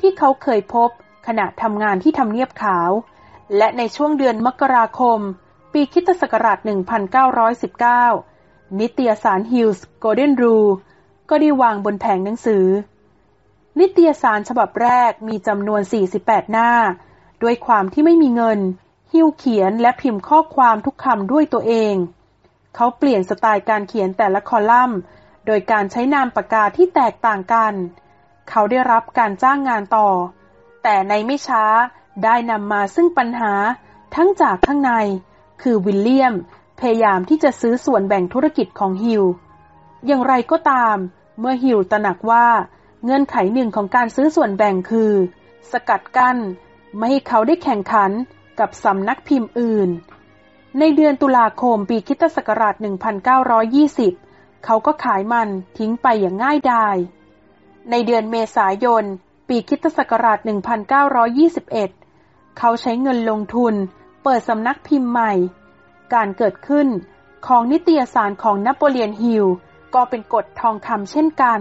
ที่เขาเคยพบขณะทำงานที่ทำเนียบขาว และในช่วงเดือนมกราคม ปีคริสต์ศักราช 1919 นิตยสาร Hill's Golden Rule ก็ได้วางบนแผงหนังสือ นิตยสารฉบับแรกมีจำนวน 48 หน้า ด้วยความที่ไม่มีเงิน ฮิลเขียนและพิมพ์ข้อความทุกคำด้วยตัวเอง เขาเปลี่ยนสไตล์การเขียนแต่ละคอลัมน์ โดยการใช้นามปากกาที่แตกต่างกัน เขาได้รับการจ้างงานต่อ แต่ในไม่ช้าได้นำมาซึ่งปัญหาทั้งจากข้างใน คือวิลเลียมพยายามที่จะซื้อส่วนแบ่งธุรกิจของฮิล อย่างไรก็ตาม เมื่อฮิลตระหนักว่า เงื่อนไขหนึ่งของการซื้อส่วนแบ่งคือ สกัดกัน้นไม่ให้เขาได้แข่งขันกับสำนักพิมพ์อื่น ในเดือนตุลาคมปีคิตศักราช 1920 เขาก็ขายมันทิ้งไปอย่างง่ายดาย ในเดือนเมษายนปีปีคิตศักราช 1921 เขาใช้เงินลงทุน เปิดสำนักพิมพ์ใหม่ การเกิดขึ้นของนิตยสารของนโปเลียนฮิลก็เป็นกฎทองคำเช่นกัน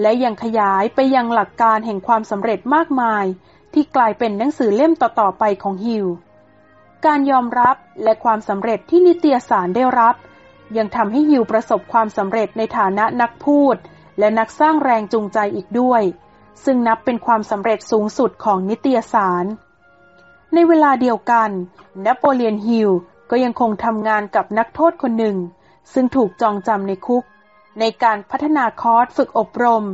และยังขยายไปยังหลักการแห่งความสำเร็จมากมาย ที่กลายเป็นหนังสือเล่มต่อๆไปของฮิลการยอมรับและความสำเร็จที่นิตยสารได้รับ ยังทำให้ฮิวประสบความสำเร็จในฐานะนักพูด และนักสร้างแรงจูงใจอีกด้วย ซึ่งนับเป็นความสำเร็จสูงสุดของนิตยสาร ในเวลาเดียวกันนโปเลียนฮิลก็ยังคงทำงานกับนักโทษคนหนึ่ง ซึ่งถูกจองจำในคุก ในการพัฒนาคอร์สฝึกอบรม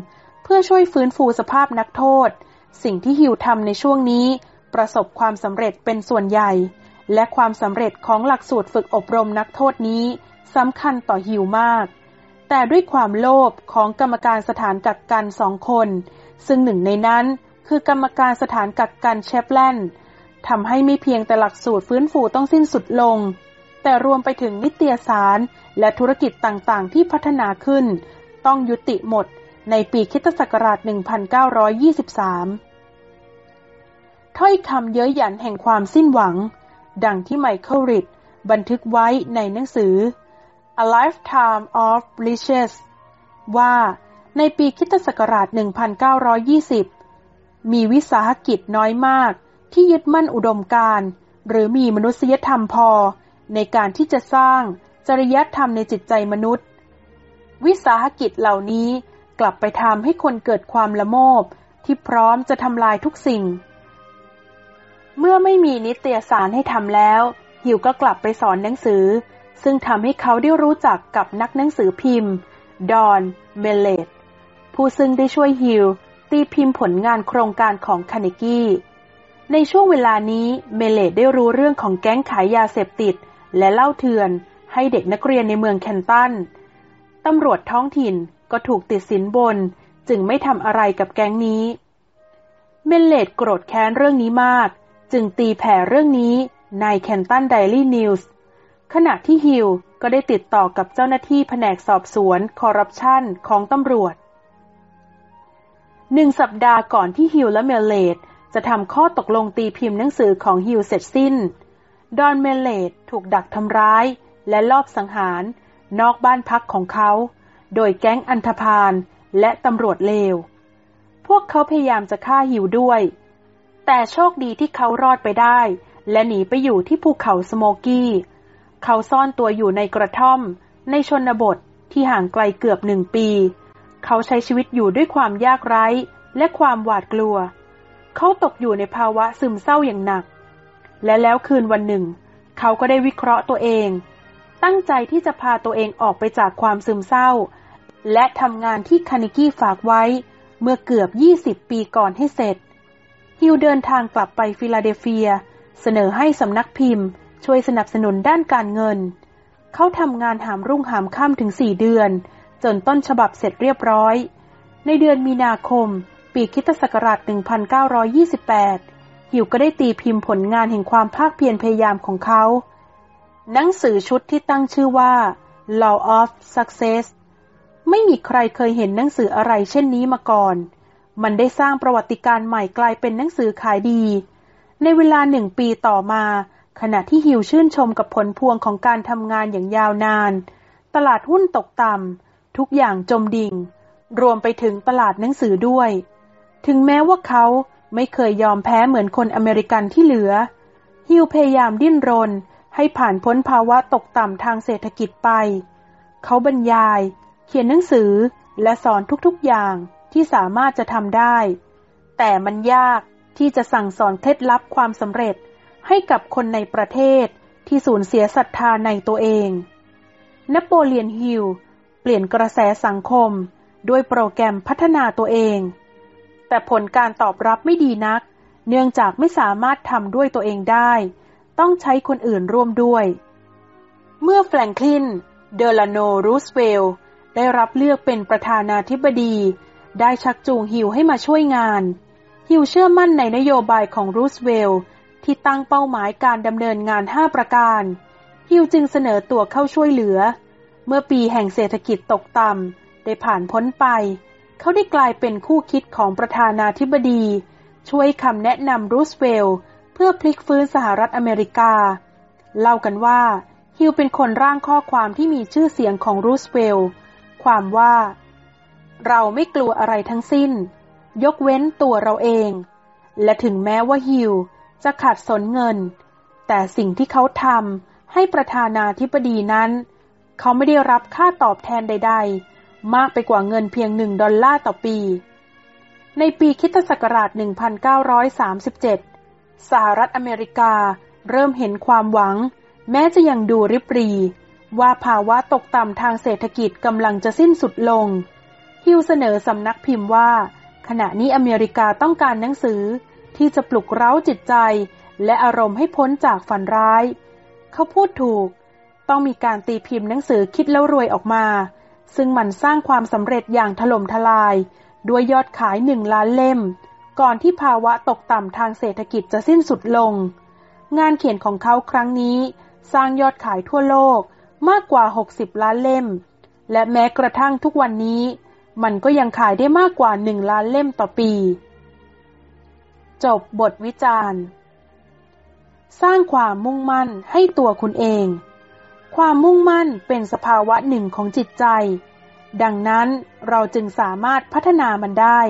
เพื่อช่วยฟื้นฟูสภาพนักโทษ สิ่งที่ฮิวทำในช่วงนี้ ประสบความสำเร็จเป็นส่วนใหญ่ และความสำเร็จของหลักสูตรฝึกอบรมนักโทษนี้ สำคัญต่อฮิวมาก แต่ด้วยความโลภของกรรมการสถานกักกันสองคน ซึ่งหนึ่งในนั้นคือกรรมการสถานกักกันเชฟแลนด์ทำให้ไม่เพียงแต่หลักสูตรฟื้นฟูต้องสิ้นสุดลง แต่รวมไปถึงนิตยสารและธุรกิจต่างๆ ที่พัฒนาขึ้น ต้องยุติหมดในปีคิตศักราช 1923 ถ้อยคำเย้ยหยันแห่งความสิ้นหวัง ดังที่ไมเคิลริดบันทึกไว้ในหนังสือ A Lifetime of Riches ว่าในปีคิตศักราช 1920 มีวิสาหกิจน้อยมากที่ยึดมั่นอุดมการหรือมีมนุษยธรรมพอ ในการที่จะสร้างจริยธรรมในจิตใจมนุษย์ วิสาหกิจเหล่านี้กลับไปทำให้คนเกิดความละโมบที่พร้อมจะทำลายทุกสิ่ง เมื่อไม่มีนิตยสารให้ทำแล้วฮิวก็กลับไปสอนหนังสือ ซึ่งทำให้เขาได้รู้จักกับนักหนังสือพิมพ์ ดอน เมเลตผู้ซึ่งได้ช่วยฮิวตีพิมพ์ผลงานโครงการของคานิกี้ ในช่วงเวลานี้เมเลตต์ได้รู้เรื่องของแก๊งขายยาเสพติด และเหล้าเถื่อน ให้เด็กนักเรียนในเมืองแคนตันตำรวจท้องถิ่นก็ถูกติดสินบน จึงไม่ทำอะไรกับแก๊งนี้ เมเลตต์โกรธแค้นเรื่องนี้มาก จึงตีแผ่เรื่องนี้ใน Canton Daily News ขณะที่ฮิลก็ได้ติดต่อกับเจ้าหน้าที่แผนกสอบสวนคอร์รัปชันของตำรวจหนึ่งสัปดาห์ก่อนที่ฮิลและเมเลตต์จะทำข้อตกลงตีพิมพ์หนังสือของฮิลเสร็จสิ้น ดอนเมเลตต์ถูกดักทำร้ายและลอบสังหาร นอกบ้านพักของเขา โดยแก๊งอันธพาลและตำรวจเลว พวกเขาพยายามจะฆ่าฮิลด้วย แต่โชคดีที่เขารอดไปได้ และหนีไปอยู่ที่ภูเขาสโมกี้ เขาซ่อนตัวอยู่ในกระท่อม ในชนบทที่ห่างไกลเกือบหนึ่งปี เขาใช้ชีวิตอยู่ด้วยความยากไร้และความหวาดกลัว เขาตกอยู่ในภาวะซึมเศร้าอย่างหนัก และแล้วคืนวันหนึ่ง เขาก็ได้วิเคราะห์ตัวเอง ตั้งใจที่จะพาตัวเองออกไปจากความซึมเศร้า และทำงานที่คานิกี้ฝากไว้เมื่อเกือบ 20 ปีก่อนให้เสร็จฮิวเดินทางกลับไปฟิลาเดลเฟีย เสนอให้สำนักพิมพ์ ช่วยสนับสนุนด้านการเงิน เขาทำงานหามรุ่งหามค่ำถึงสี่เดือน จนต้นฉบับเสร็จเรียบร้อย ในเดือนมีนาคม ปีคิตศักราช 1928ฮิวก็ได้ตีพิมพ์ผลงานแห่งความภาคเพียรพยายามของเขา หนังสือชุดที่ตั้งชื่อว่า Law of Success ไม่มีใครเคยเห็นหนังสืออะไรเช่นนี้มาก่อน มันได้สร้างประวัติการใหม่กลายเป็นหนังสือขายดี ในเวลาหนึ่งปีต่อมา ขณะที่ฮิวชื่นชมกับผลพวงของการทำงานอย่างยาวนาน ตลาดหุ้นตกต่ำ ทุกอย่างจมดิ่ง รวมไปถึงตลาดหนังสือด้วย ถึงแม้ว่าเขาไม่เคยยอมแพ้เหมือนคนอเมริกันที่เหลือ ฮิวพยายามดิ้นรน ให้ผ่านพ้นภาวะตกต่ำทางเศรษฐกิจไป เขาบรรยาย เขียนหนังสือและสอนทุกๆอย่างที่สามารถจะทำได้ แต่มันยากที่จะสั่งสอนเคล็ดลับความสำเร็จ ให้กับคนในประเทศที่สูญเสียศรัทธาในตัวเอง นโปเลียนฮิลเปลี่ยนกระแสสังคมด้วยโปรแกรมพัฒนาตัวเอง แต่ผลการตอบรับไม่ดีนัก เนื่องจากไม่สามารถทำด้วยตัวเองได้ ต้องใช้คนอื่นร่วมด้วย เมื่อแฟรงคลิน เดลาโนรูสเวลล์ได้รับเลือกเป็นประธานาธิบดี ได้ชักจูงฮิวให้มาช่วยงาน ฮิวเชื่อมั่นในนโยบายของรูสเวลล์ ที่ตั้งเป้าหมายการดำเนินงาน 5 ประการ ฮิวจึงเสนอตัวเข้าช่วยเหลือ เมื่อปีแห่งเศรษฐกิจตกต่ำได้ผ่านพ้นไป เขาได้กลายเป็นคู่คิดของประธานาธิบดี ช่วยคำแนะนำรูสเวลล์เพื่อพลิกฟื้นสหรัฐอเมริกา เล่ากันว่า ฮิวเป็นคนร่างข้อความที่มีชื่อเสียงของรูสเวลล์ความว่า เราไม่กลัวอะไรทั้งสิ้น ยกเว้นตัวเราเอง และถึงแม้ว่าฮิว จะขาดสนเงิน แต่สิ่งที่เขาทำให้ประธานาธิบดีนั้น เขาไม่ได้รับค่าตอบแทนใด ๆ มากไปกว่าเงินเพียงหนึ่งดอลลาร์ต่อปี ในปีคิตศักราช 1937 สหรัฐอเมริกาเริ่มเห็นความหวัง แม้จะยังดูริบรีว่าภาวะตกต่ำทางเศรษฐกิจกำลังจะสิ้นสุดลง ฮิวเสนอสำนักพิมพ์ว่า ขณะนี้อเมริกาต้องการหนังสือ ที่จะปลุกเร้าจิตใจ และอารมณ์ให้พ้นจากฝันร้าย เขาพูดถูก ต้องมีการตีพิมพ์หนังสือคิดแล้วรวยออกมา ซึ่งมันสร้างความสำเร็จอย่างถล่มทลาย ด้วยยอดขายหนึ่งล้านเล่ม ก่อนที่ภาวะตกต่ำทางเศรษฐกิจจะสิ้นสุดลง งานเขียนของเขาครั้งนี้ สร้างยอดขายทั่วโลกมากกว่า 60 ล้านเล่ม และแม้กระทั่งทุกวันนี้ มันก็ยังขายได้มากกว่า 1 ล้านเล่มต่อปี จบบทวิจารณ์ สร้างความมุ่งมั่นให้ตัวคุณเอง ความมุ่งมั่นเป็นสภาวะหนึ่งของจิตใจ ดังนั้นเราจึงสามารถพัฒนามันได้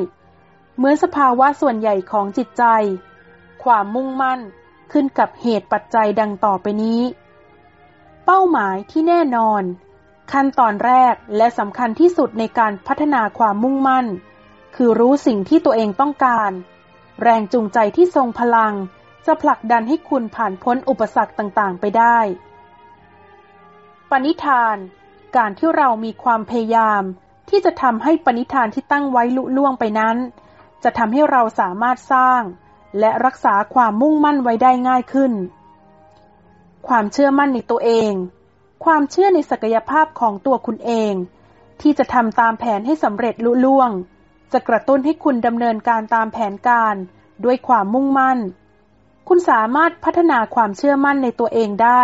เหมือนสภาวะส่วนใหญ่ของจิตใจ ความมุ่งมั่นขึ้นกับเหตุปัจจัยดังต่อไปนี้ เป้าหมายที่แน่นอน ขั้นตอนแรกและสำคัญที่สุดในการพัฒนาความมุ่งมั่น คือรู้สิ่งที่ตัวเองต้องการ แรงจูงใจที่ทรงพลัง จะผลักดันให้คุณผ่านพ้นอุปสรรคต่าง ๆ ไปได้ ปณิธาน การที่เรามีความพยายาม ที่จะทำให้ปณิธานที่ตั้งไว้ลุล่วงไปนั้น จะทำให้เราสามารถสร้าง และรักษาความมุ่งมั่นไว้ได้ง่ายขึ้น ความเชื่อมั่นในตัวเอง ความเชื่อในศักยภาพของตัวคุณเอง ที่จะทำตามแผนให้สำเร็จลุล่วง จะกระตุ้นให้คุณดำเนินการตามแผนการ ด้วยความมุ่งมั่น คุณสามารถพัฒนาความเชื่อมั่นในตัวเองได้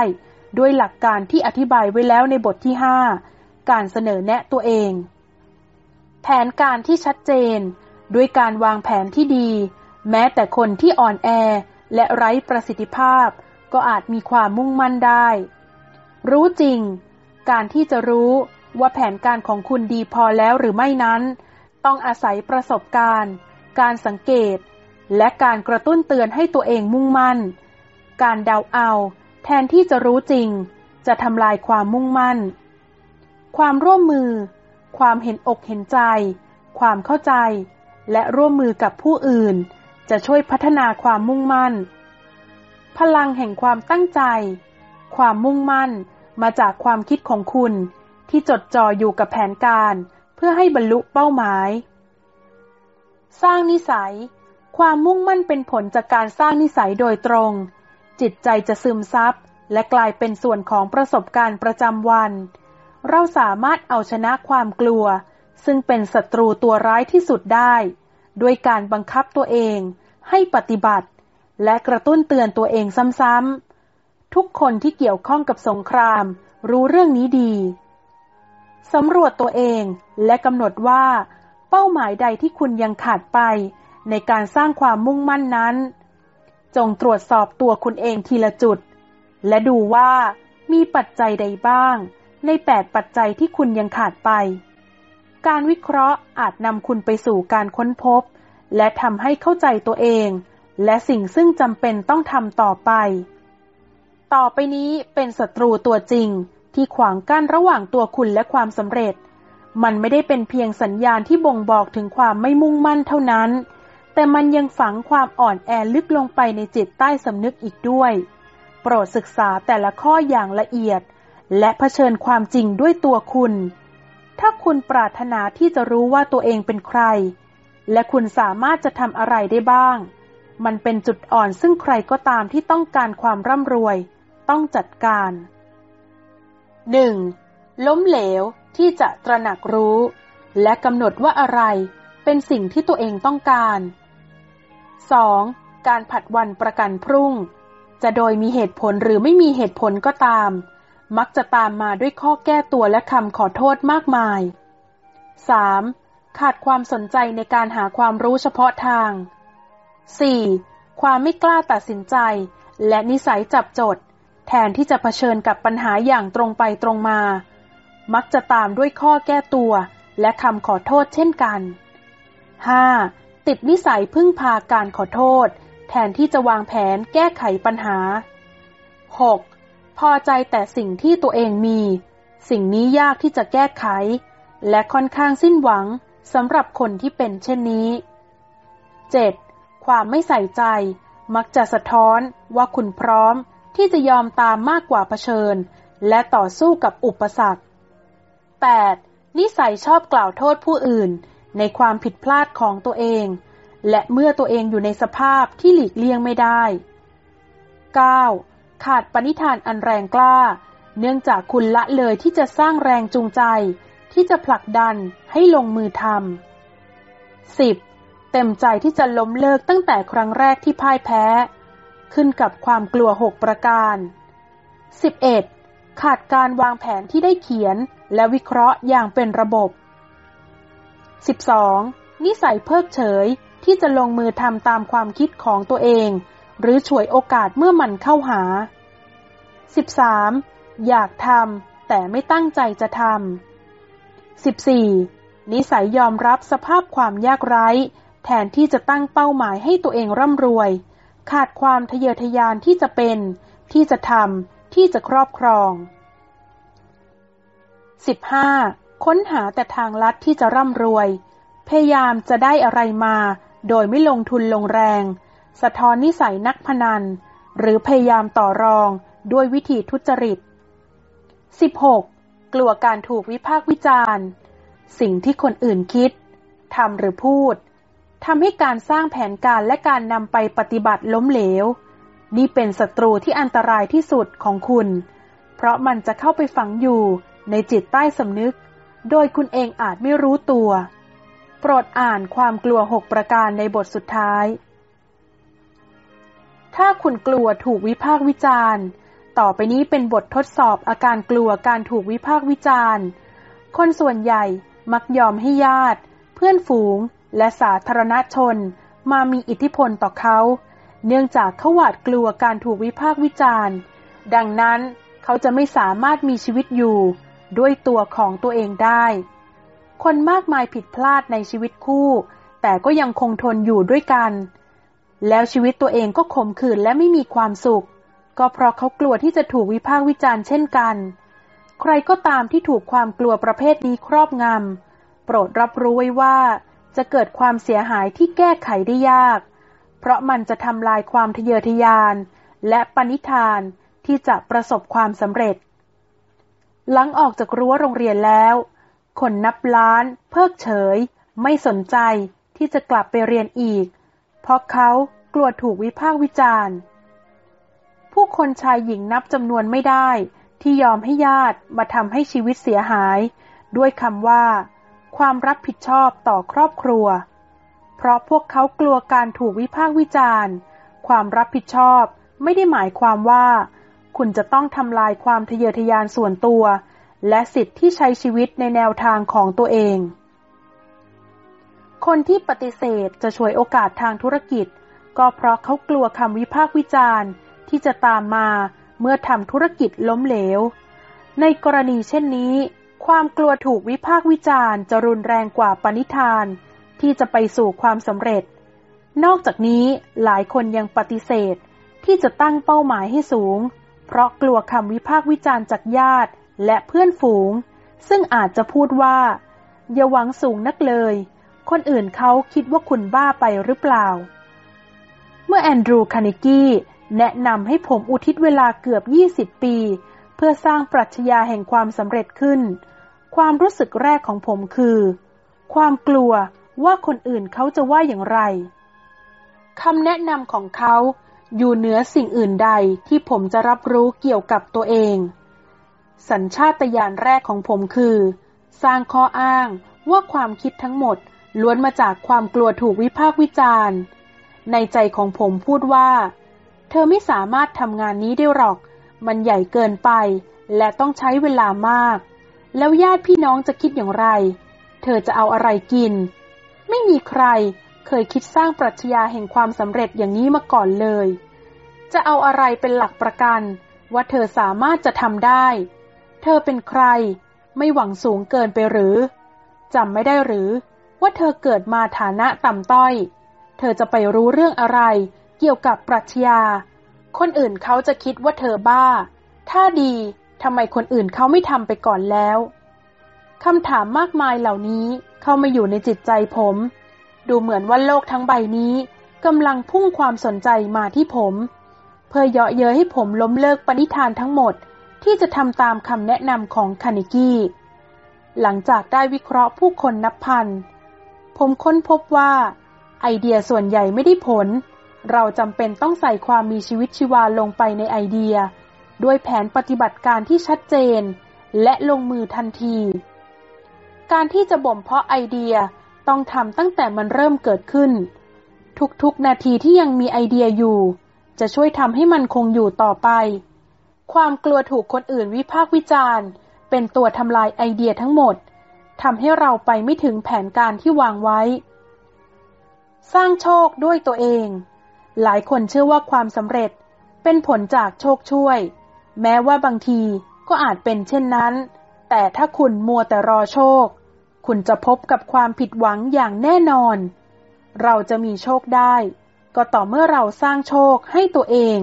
ด้วยหลักการที่อธิบายไว้แล้วในบทที่ 5 การเสนอแนะตัวเอง แผนการที่ชัดเจน ด้วยการวางแผนที่ดี แม้แต่คนที่อ่อนแอและไร้ประสิทธิภาพ ก็อาจมีความมุ่งมั่นได้ รู้จริง การที่จะรู้ว่าแผนการของคุณดีพอแล้วหรือไม่นั้น ต้องอาศัยประสบการณ์ การสังเกต และการกระตุ้นเตือนให้ตัวเองมุ่งมั่น การเดาเอา แทนที่จะรู้จริง จะทำลายความมุ่งมั่น ความร่วมมือ ความเห็นอกเห็นใจ ความเข้าใจ และร่วมมือกับผู้อื่น จะช่วยพัฒนาความมุ่งมั่น พลังแห่งความตั้งใจ ความมุ่งมั่นมาจากความคิดของคุณที่จดจ่ออยู่กับแผนการ พื่อให้บรรลุเป้าหมาย สร้างนิสัย ความมุ่งมั่นเป็นผลจากการสร้างนิสัยโดยตรง จิตใจจะซึมซับและกลายเป็นส่วนของประสบการณ์ประจำวัน เราสามารถเอาชนะความกลัว ซึ่งเป็นศัตรูตัวร้ายที่สุดได้ ด้วยการบังคับตัวเองให้ปฏิบัติ และกระตุ้นเตือนตัวเองซ้ำๆทุกคนที่เกี่ยวข้องกับสงคราม รู้เรื่องนี้ดี สำรวจตัวเองและกำหนดว่า เป้าหมายใดที่คุณยังขาดไป ในการสร้างความมุ่งมั่นนั้น จงตรวจสอบตัวคุณเองทีละจุด และดูว่ามีปัจจัยใดบ้าง ในแปดปัจจัยที่คุณยังขาดไป การวิเคราะห์อาจนำคุณไปสู่การค้นพบ และทำให้เข้าใจตัวเอง และสิ่งซึ่งจำเป็นต้องทำต่อไป ต่อไปนี้เป็นศัตรูตัวจริง ที่ขวางกั้นระหว่างตัวคุณและความสำเร็จ มันไม่ได้เป็นเพียงสัญญาณที่บ่งบอกถึงความไม่มุ่งมั่นเท่านั้น แต่มันยังฝังความอ่อนแอลึกลงไปในจิตใต้สำนึกอีกด้วย โปรดศึกษาแต่ละข้ออย่างละเอียด และะเผชิญความจริงด้วยตัวคุณ ถ้าคุณปรารถนาที่จะรู้ว่าตัวเองเป็นใคร และคุณสามารถจะทำอะไรได้บ้าง มันเป็นจุดอ่อนซึ่งใครก็ตามที่ต้องการความร่ำรวย ต้องจัดการ 1. ล้มเหลวที่จะตระหนักรู้ และกำหนดว่าอะไรเป็นสิ่งที่ตัวเองต้องการ 2. การผัดวันประกันพรุ่ง จะโดยมีเหตุผลหรือไม่มีเหตุผลก็ตาม มักจะตามมาด้วยข้อแก้ตัวและคำขอโทษมากมาย 3. ขาดความสนใจในการหาความรู้เฉพาะทาง 4. ความไม่กล้าตัดสินใจ และนิสัยจับจด แทนที่จะเผชิญกับปัญหาอย่างตรงไปตรงมา มักจะตามด้วยข้อแก้ตัวและคำขอโทษเช่นกัน 5. ติดนิสัยพึ่งพาการขอโทษ แทนที่จะวางแผนแก้ไขปัญหา 6. พอใจแต่สิ่งที่ตัวเองมี สิ่งนี้ยากที่จะแก้ไข และค่อนข้างสิ้นหวังสำหรับคนที่เป็นเช่นนี้ 7. ความไม่ใส่ใจ มักจะสะท้อนว่าคุณพร้อม ที่จะยอมตามมากกว่าเผชิญ และต่อสู้กับอุปสรรค 8. นิสัยชอบกล่าวโทษผู้อื่น ในความผิดพลาดของตัวเอง และเมื่อตัวเองอยู่ในสภาพที่หลีกเลี่ยงไม่ได้ 9. ขาดปณิธานอันแรงกล้า เนื่องจากคุณละเลยที่จะสร้างแรงจูงใจ ที่จะผลักดันให้ลงมือทำ 10. เต็มใจที่จะล้มเลิกตั้งแต่ครั้งแรกที่พ่ายแพ้ ขึ้นกับความกลัวหกประการ 11. ขาดการวางแผนที่ได้เขียนและวิเคราะห์อย่างเป็นระบบ 12. นิสัยเพิกเฉยที่จะลงมือทำตามความคิดของตัวเอง หรือฉวยโอกาสเมื่อมันเข้าหา 13. อยากทำแต่ไม่ตั้งใจจะทำ 14. นิสัยยอมรับสภาพความยากไร้ แทนที่จะตั้งเป้าหมายให้ตัวเองร่ำรวย ขาดความทะเยอทะยานที่จะเป็น ที่จะทำที่จะครอบครอง 15. ค้นหาแต่ทางลัดที่จะร่ำรวย พยายามจะได้อะไรมา โดยไม่ลงทุนลงแรง สะท้อนนิสัยนักพนัน หรือพยายามต่อรองด้วยวิธีทุจริต 16. กลัวการถูกวิพากษ์วิจารณ์ สิ่งที่คนอื่นคิดทำหรือพูด ทำให้การสร้างแผนการและการนำไปปฏิบัติล้มเหลว นี่เป็นศัตรูที่อันตรายที่สุดของคุณ เพราะมันจะเข้าไปฝังอยู่ในจิตใต้สำนึก โดยคุณเองอาจไม่รู้ตัว โปรดอ่านความกลัวหกประการในบทสุดท้าย ถ้าคุณกลัวถูกวิพากษ์วิจารณ์ ต่อไปนี้เป็นบททดสอบอาการกลัวการถูกวิพากษ์วิจารณ์ คนส่วนใหญ่มักยอมให้ญาติ เพื่อนฝูง และสาธารณชนมามีอิทธิพลต่อเขา เนื่องจากเขาหวาดกลัวการถูกวิพากษ์วิจารณ์ ดังนั้นเขาจะไม่สามารถมีชีวิตอยู่ ด้วยตัวของตัวเองได้ คนมากมายผิดพลาดในชีวิตคู่ แต่ก็ยังคงทนอยู่ด้วยกัน แล้วชีวิตตัวเองก็ขมขื่นและไม่มีความสุข ก็เพราะเขากลัวที่จะถูกวิพากษ์วิจารณ์เช่นกัน ใครก็ตามที่ถูกความกลัวประเภทนี้ครอบงำโปรดรับรู้ไว้ว่า จะเกิดความเสียหายที่แก้ไขได้ยาก เพราะมันจะทำลายความทะเยอทะยาน และปณิธานที่จะประสบความสำเร็จ หลังออกจากรั้วโรงเรียนแล้ว คนนับล้าน เพิกเฉย ไม่สนใจที่จะกลับไปเรียนอีก เพราะเขากลัวถูกวิพากษ์วิจารณ์ ผู้คนชายหญิงนับจำนวนไม่ได้ที่ยอมให้ญาติมาทำให้ชีวิตเสียหาย ด้วยคำว่า ความรับผิดชอบต่อครอบครัว เพราะพวกเขากลัวการถูกวิพากษ์วิจารณ์ ความรับผิดชอบไม่ได้หมายความว่า คุณจะต้องทำลายความทะเยอทะยานส่วนตัว และสิทธิ์ที่ใช้ชีวิตในแนวทางของตัวเอง คนที่ปฏิเสธจะช่วยโอกาสทางธุรกิจ ก็เพราะเขากลัวคำวิพากษ์วิจารณ์ ที่จะตามมาเมื่อทำธุรกิจล้มเหลว ในกรณีเช่นนี้ ความกลัวถูกวิพากษ์วิจารณ์จะรุนแรงกว่าปณิธาน ที่จะไปสู่ความสำเร็จ นอกจากนี้หลายคนยังปฏิเสธ ที่จะตั้งเป้าหมายให้สูง เพราะกลัวคำวิพากษ์วิจารณ์จากญาติและเพื่อนฝูง ซึ่งอาจจะพูดว่า อย่าหวังสูงนักเลย คนอื่นเขาคิดว่าคุณบ้าไปหรือเปล่า เมื่อแอนดรูว์คานิกี้แนะนำให้ผมอุทิศเวลาเกือบ 20 ปี พื่อสร้างปรัชญาแห่งความสำเร็จขึ้น ความรู้สึกแรกของผมคือ ความกลัวว่าคนอื่นเขาจะว่าอย่างไรคำแนะนำของเขาอยู่เหนือสิ่งอื่นใดที่ผมจะรับรู้เกี่ยวกับตัวเอง สัญชาตญาณแรกของผมคือ สร้างข้ออ้างว่าความคิดทั้งหมดล้วนมาจากความกลัวถูกวิพากษ์วิจารณ์ ในใจของผมพูดว่า เธอไม่สามารถทำงานนี้ได้หรอก มันใหญ่เกินไป และต้องใช้เวลามาก แล้วญาติพี่น้องจะคิดอย่างไร เธอจะเอาอะไรกิน ไม่มีใครเคยคิดสร้างปรัชญาแห่งความสำเร็จอย่างนี้มาก่อนเลย จะเอาอะไรเป็นหลักประกัน ว่าเธอสามารถจะทำได้ เธอเป็นใคร ไม่หวังสูงเกินไปหรือจำไม่ได้หรือ ว่าเธอเกิดมาฐานะต่ำต้อย เธอจะไปรู้เรื่องอะไร เกี่ยวกับปรัชญา คนอื่นเขาจะคิดว่าเธอบ้า ถ้าดีทำไมคนอื่นเขาไม่ทำไปก่อนแล้วคำถามมากมายเหล่านี้เข้ามาอยู่ในจิตใจผม ดูเหมือนว่าโลกทั้งใบนี้กำลังพุ่งความสนใจมาที่ผม เพื่อเยาะเย้ยให้ผมล้มเลิกปณิธานทั้งหมดที่จะทำตามคำแนะนำของคานิกี้ หลังจากได้วิเคราะห์ผู้คนนับพัน ผมค้นพบว่า ไอเดียส่วนใหญ่ไม่ได้ผล เราจำเป็นต้องใส่ความมีชีวิตชีวาลงไปในไอเดีย ด้วยแผนปฏิบัติการที่ชัดเจน และลงมือทันที การที่จะบ่มเพาะไอเดียต้องทำตั้งแต่มันเริ่มเกิดขึ้น ทุกๆ นาทีที่ยังมีไอเดียอยู่ จะช่วยทำให้มันคงอยู่ต่อไป ความกลัวถูกคนอื่นวิพากษ์วิจารณ์ เป็นตัวทำลายไอเดียทั้งหมดทำให้เราไปไม่ถึงแผนการที่วางไว้ สร้างโชคด้วยตัวเอง หลายคนเชื่อว่าความสำเร็จเป็นผลจากโชคช่วย แม้ว่าบางทีก็อาจเป็นเช่นนั้น แต่ถ้าคุณมัวแต่รอโชค คุณจะพบกับความผิดหวังอย่างแน่นอน เราจะมีโชคได้ ก็ต่อเมื่อเราสร้างโชคให้ตัวเอง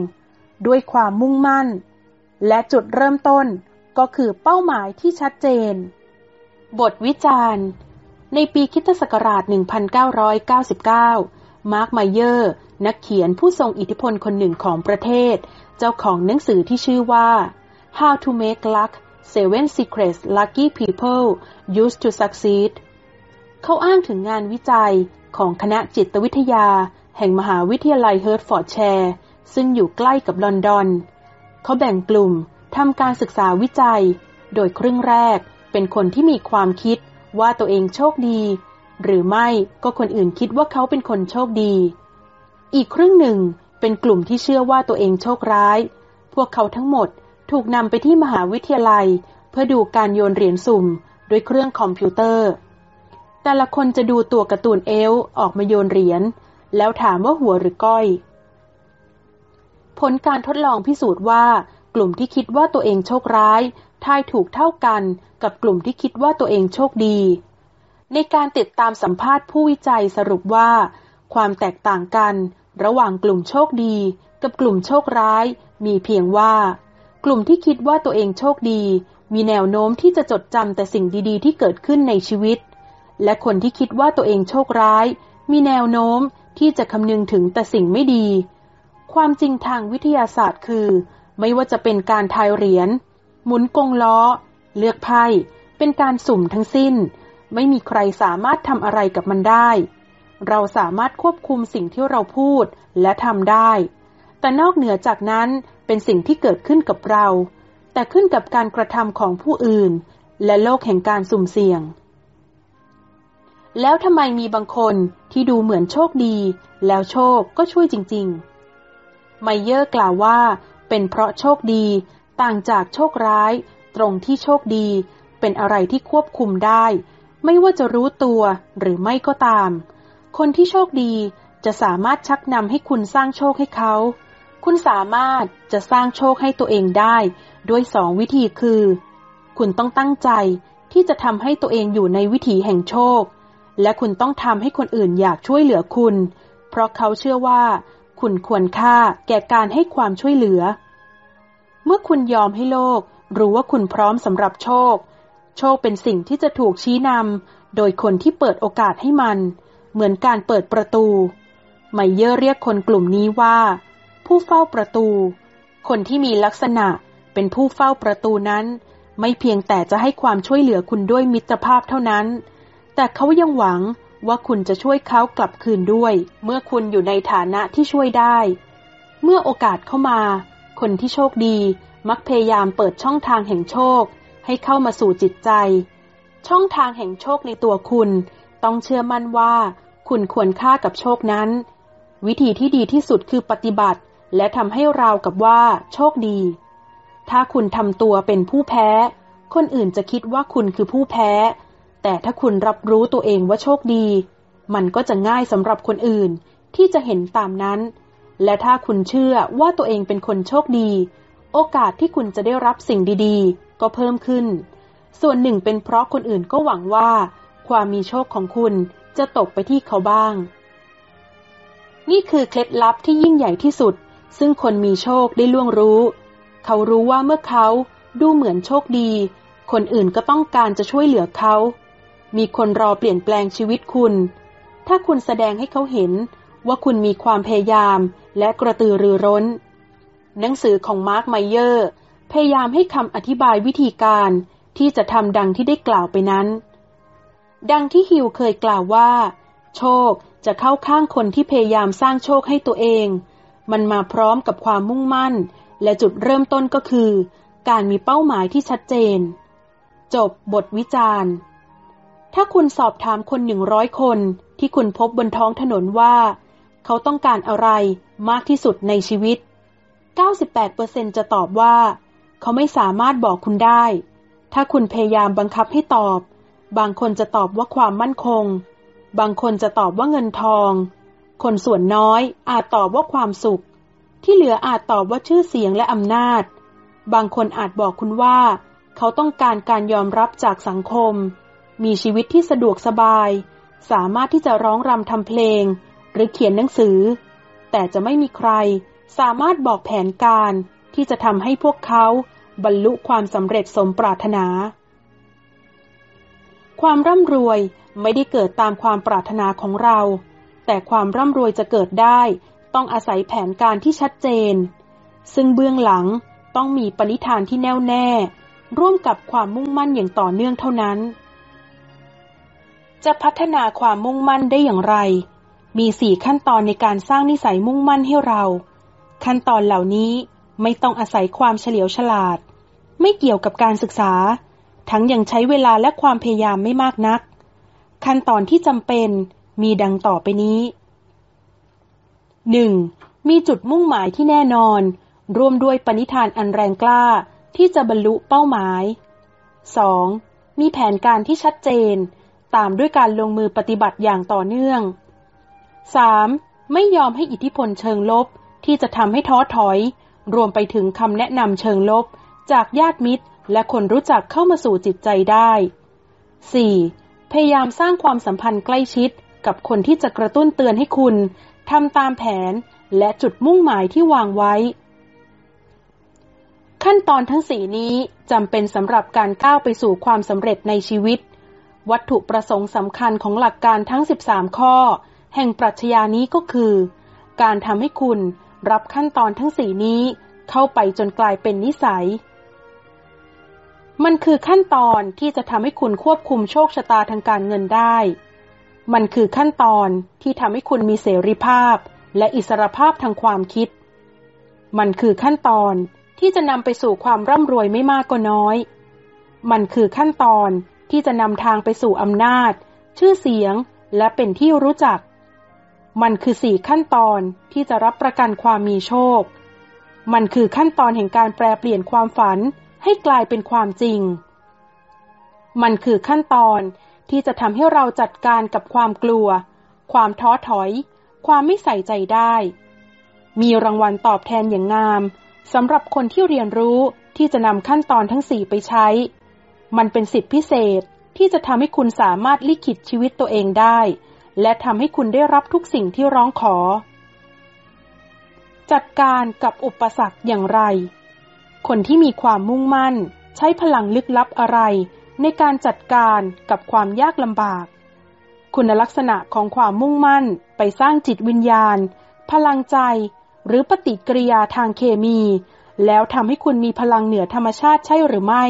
ด้วยความมุ่งมั่น และจุดเริ่มต้นก็คือเป้าหมายที่ชัดเจน บทวิจารณ์ ในปีคิตศักราช 1999 มาร์คไมเยอร์ นักเขียนผู้ทรงอิทธิพลคนหนึ่งของประเทศ เจ้าของหนังสือที่ชื่อว่า How to Make Luck Seven Secrets Lucky People Used to Succeed เขาอ้างถึงงานวิจัยของคณะจิตวิทยา แห่งมหาวิทยาลัยเฮิร์ตฟอร์ดแชร์ซึ่งอยู่ใกล้กับลอนดอน เขาแบ่งกลุ่มทำการศึกษาวิจัย โดยครึ่งแรกเป็นคนที่มีความคิดว่าตัวเองโชคดี หรือไม่ก็คนอื่นคิดว่าเขาเป็นคนโชคดี อีกครึ่งหนึ่งเป็นกลุ่มที่เชื่อว่าตัวเองโชคร้าย พวกเขาทั้งหมดถูกนำไปที่มหาวิทยาลัย เพื่อดูการโยนเหรียญสุ่มด้วยเครื่องคอมพิวเตอร์ แต่ละคนจะดูตัวการ์ตูนเอลออกมาโยนเหรียญแล้วถามว่าหัวหรือก้อย ผลการทดลองพิสูจน์ว่ากลุ่มที่คิดว่าตัวเองโชคร้ายทายถูกเท่ากันกับกลุ่มที่คิดว่าตัวเองโชคดี ในการติดตามสัมภาษณ์ผู้วิจัยสรุปว่า ความแตกต่างกัน ระหว่างกลุ่มโชคดี กับกลุ่มโชคร้าย มีเพียงว่า กลุ่มที่คิดว่าตัวเองโชคดี มีแนวโน้มที่จะจดจำแต่สิ่งดีๆ ที่เกิดขึ้นในชีวิต และคนที่คิดว่าตัวเองโชคร้าย มีแนวโน้มที่จะคำนึงถึงแต่สิ่งไม่ดี ความจริงทางวิทยาศาสตร์คือ ไม่ว่าจะเป็นการทายเหรียญ หมุนกงล้อ เลือกไพ่ เป็นการสุ่มทั้งสิ้น ไม่มีใครสามารถทำอะไรกับมันได้ เราสามารถควบคุมสิ่งที่เราพูดและทำได้ แต่นอกเหนือจากนั้นเป็นสิ่งที่เกิดขึ้นกับเรา แต่ขึ้นกับการกระทำของผู้อื่น และโลกแห่งการสุ่มเสี่ยง แล้วทำไมมีบางคนที่ดูเหมือนโชคดี แล้วโชคก็ช่วยจริง ๆ ไมเยอร์กล่าวว่า เป็นเพราะโชคดีต่างจากโชคร้าย ตรงที่โชคดี เป็นอะไรที่ควบคุมได้ ไม่ว่าจะรู้ตัวหรือไม่ก็ตาม คนที่โชคดีจะสามารถชักนำให้คุณสร้างโชคให้เขา คุณสามารถจะสร้างโชคให้ตัวเองได้ด้วยสองวิธีคือ คุณต้องตั้งใจที่จะทำให้ตัวเองอยู่ในวิถีแห่งโชค และคุณต้องทำให้คนอื่นอยากช่วยเหลือคุณ เพราะเขาเชื่อว่า คุณควรค่าแก่การให้ความช่วยเหลือ เมื่อคุณยอมให้โลก รู้ว่าคุณพร้อมสำหรับโชค โชคเป็นสิ่งที่จะถูกชี้นำโดยคนที่เปิดโอกาสให้มัน เหมือนการเปิดประตู ไมเยอร์เรียกคนกลุ่มนี้ว่า ผู้เฝ้าประตู คนที่มีลักษณะเป็นผู้เฝ้าประตูนั้น ไม่เพียงแต่จะให้ความช่วยเหลือคุณด้วยมิตรภาพเท่านั้น แต่เขายังหวังว่าคุณจะช่วยเขากลับคืนด้วย เมื่อคุณอยู่ในฐานะที่ช่วยได้ เมื่อโอกาสเข้ามา คนที่โชคดีมักพยายามเปิดช่องทางแห่งโชค ให้เข้ามาสู่จิตใจ ช่องทางแห่งโชคในตัวคุณ ต้องเชื่อมั่นว่า คุณควรค่ากับโชคนั้น วิธีที่ดีที่สุดคือปฏิบัติ และทำให้ราวกับว่า โชคดี ถ้าคุณทำตัวเป็นผู้แพ้ คนอื่นจะคิดว่าคุณคือผู้แพ้ แต่ถ้าคุณรับรู้ตัวเองว่าโชคดี มันก็จะง่ายสำหรับคนอื่นที่จะเห็นตามนั้น และถ้าคุณเชื่อว่าตัวเองเป็นคนโชคดี โอกาสที่คุณจะได้รับสิ่งดีๆ ก็เพิ่มขึ้น ส่วนหนึ่งเป็นเพราะคนอื่นก็หวังว่า ความมีโชคของคุณ จะตกไปที่เขาบ้าง นี่คือเคล็ดลับที่ยิ่งใหญ่ที่สุด ซึ่งคนมีโชคได้ล่วงรู้ เขารู้ว่าเมื่อเขาดูเหมือนโชคดี คนอื่นก็ต้องการจะช่วยเหลือเขา มีคนรอเปลี่ยนแปลงชีวิตคุณ ถ้าคุณแสดงให้เขาเห็นว่าคุณมีความพยายามและกระตือรือร้น หนังสือของมาร์คไมเยอร์ พยายามให้คำอธิบายวิธีการที่จะทำดังที่ได้กล่าวไปนั้น ดังที่ฮิวเคยกล่าวว่า โชคจะเข้าข้างคนที่พยายามสร้างโชคให้ตัวเอง มันมาพร้อมกับความมุ่งมั่น และจุดเริ่มต้นก็คือ การมีเป้าหมายที่ชัดเจน จบบทวิจารณ์ ถ้าคุณสอบถามคนหนึ่งร้อยคนที่คุณพบบนท้องถนนว่า เขาต้องการอะไรมากที่สุดในชีวิต 98%จะตอบว่า เขาไม่สามารถบอกคุณได้ ถ้าคุณพยายามบังคับให้ตอบ บางคนจะตอบว่าความมั่นคง บางคนจะตอบว่าเงินทอง คนส่วนน้อยอาจตอบว่าความสุข ที่เหลืออาจตอบว่าชื่อเสียงและอำนาจ บางคนอาจบอกคุณว่า เขาต้องการการยอมรับจากสังคม มีชีวิตที่สะดวกสบาย สามารถที่จะร้องรำทำเพลง หรือเขียนหนังสือ แต่จะไม่มีใคร สามารถบอกแผนการที่จะทำให้พวกเขาบรรลุความสำเร็จสมปรารถนา ความร่ำรวยไม่ได้เกิดตามความปรารถนาของเรา แต่ความร่ำรวยจะเกิดได้ต้องอาศัยแผนการที่ชัดเจน ซึ่งเบื้องหลังต้องมีปณิธานที่แน่วแน่ ร่วมกับความมุ่งมั่นอย่างต่อเนื่องเท่านั้น จะพัฒนาความมุ่งมั่นได้อย่างไร มีสี่ขั้นตอนในการสร้างนิสัยมุ่งมั่นให้เรา ขั้นตอนเหล่านี้ไม่ต้องอาศัยความเฉลียวฉลาด ไม่เกี่ยวกับการศึกษา ทั้งยังใช้เวลาและความพยายามไม่มากนัก ขั้นตอนที่จำเป็นมีดังต่อไปนี้ 1. มีจุดมุ่งหมายที่แน่นอน ร่วมด้วยปณิธานอันแรงกล้าที่จะบรรลุเป้าหมาย 2. มีแผนการที่ชัดเจน ตามด้วยการลงมือปฏิบัติอย่างต่อเนื่อง 3. ไม่ยอมให้อิทธิพลเชิงลบที่จะทำให้ท้อถอย รวมไปถึงคำแนะนำเชิงลบจากญาติมิตร และคนรู้จักเข้ามาสู่จิตใจได้ 4. พยายามสร้างความสัมพันธ์ใกล้ชิดกับคนที่จะกระตุ้นเตือนให้คุณทำตามแผนและจุดมุ่งหมายที่วางไว้ ขั้นตอนทั้งสี่นี้จำเป็นสำหรับการก้าวไปสู่ความสำเร็จในชีวิต วัตถุประสงค์สำคัญของหลักการทั้ง 13 ข้อ แห่งปรัชญานี้ก็คือ การทำให้คุณรับขั้นตอนทั้งสี่นี้เข้าไปจนกลายเป็นนิสัย มันคือขั้นตอนที่จะทำให้คุณควบคุมโชคชะตาทางการเงินได้ มันคือขั้นตอนที่ทำให้คุณมีเสรีภาพ และอิสรภาพทางความคิด มันคือขั้นตอนที่จะนำไปสู่ความร่ำรวยไม่มากก็น้อย มันคือขั้นตอนที่จะนำทางไปสู่อำนาจ ชื่อเสียง และเป็นที่รู้จัก มันคือสี่ขั้นตอนที่จะรับประกันความมีโชค มันคือขั้นตอนแห่งการแปลเปลี่ยนความฝัน ให้กลายเป็นความจริง มันคือขั้นตอนที่จะทำให้เราจัดการกับความกลัว ความท้อถอย ความไม่ใส่ใจได้ มีรางวัลตอบแทนอย่างงามสำหรับคนที่เรียนรู้ที่จะนำขั้นตอนทั้งสี่ไปใช้ มันเป็นสิทธิพิเศษที่จะทำให้คุณสามารถลิขิตชีวิตตัวเองได้ และทำให้คุณได้รับทุกสิ่งที่ร้องขอ จัดการกับอุปสรรคอย่างไร คนที่มีความมุ่งมั่น ใช้พลังลึกลับอะไร ในการจัดการกับความยากลำบาก คุณลักษณะของความมุ่งมั่นไปสร้างจิตวิญญาณ พลังใจ หรือปฏิกิริยาทางเคมี แล้วทำให้คุณมีพลังเหนือธรรมชาติใช่หรือไม่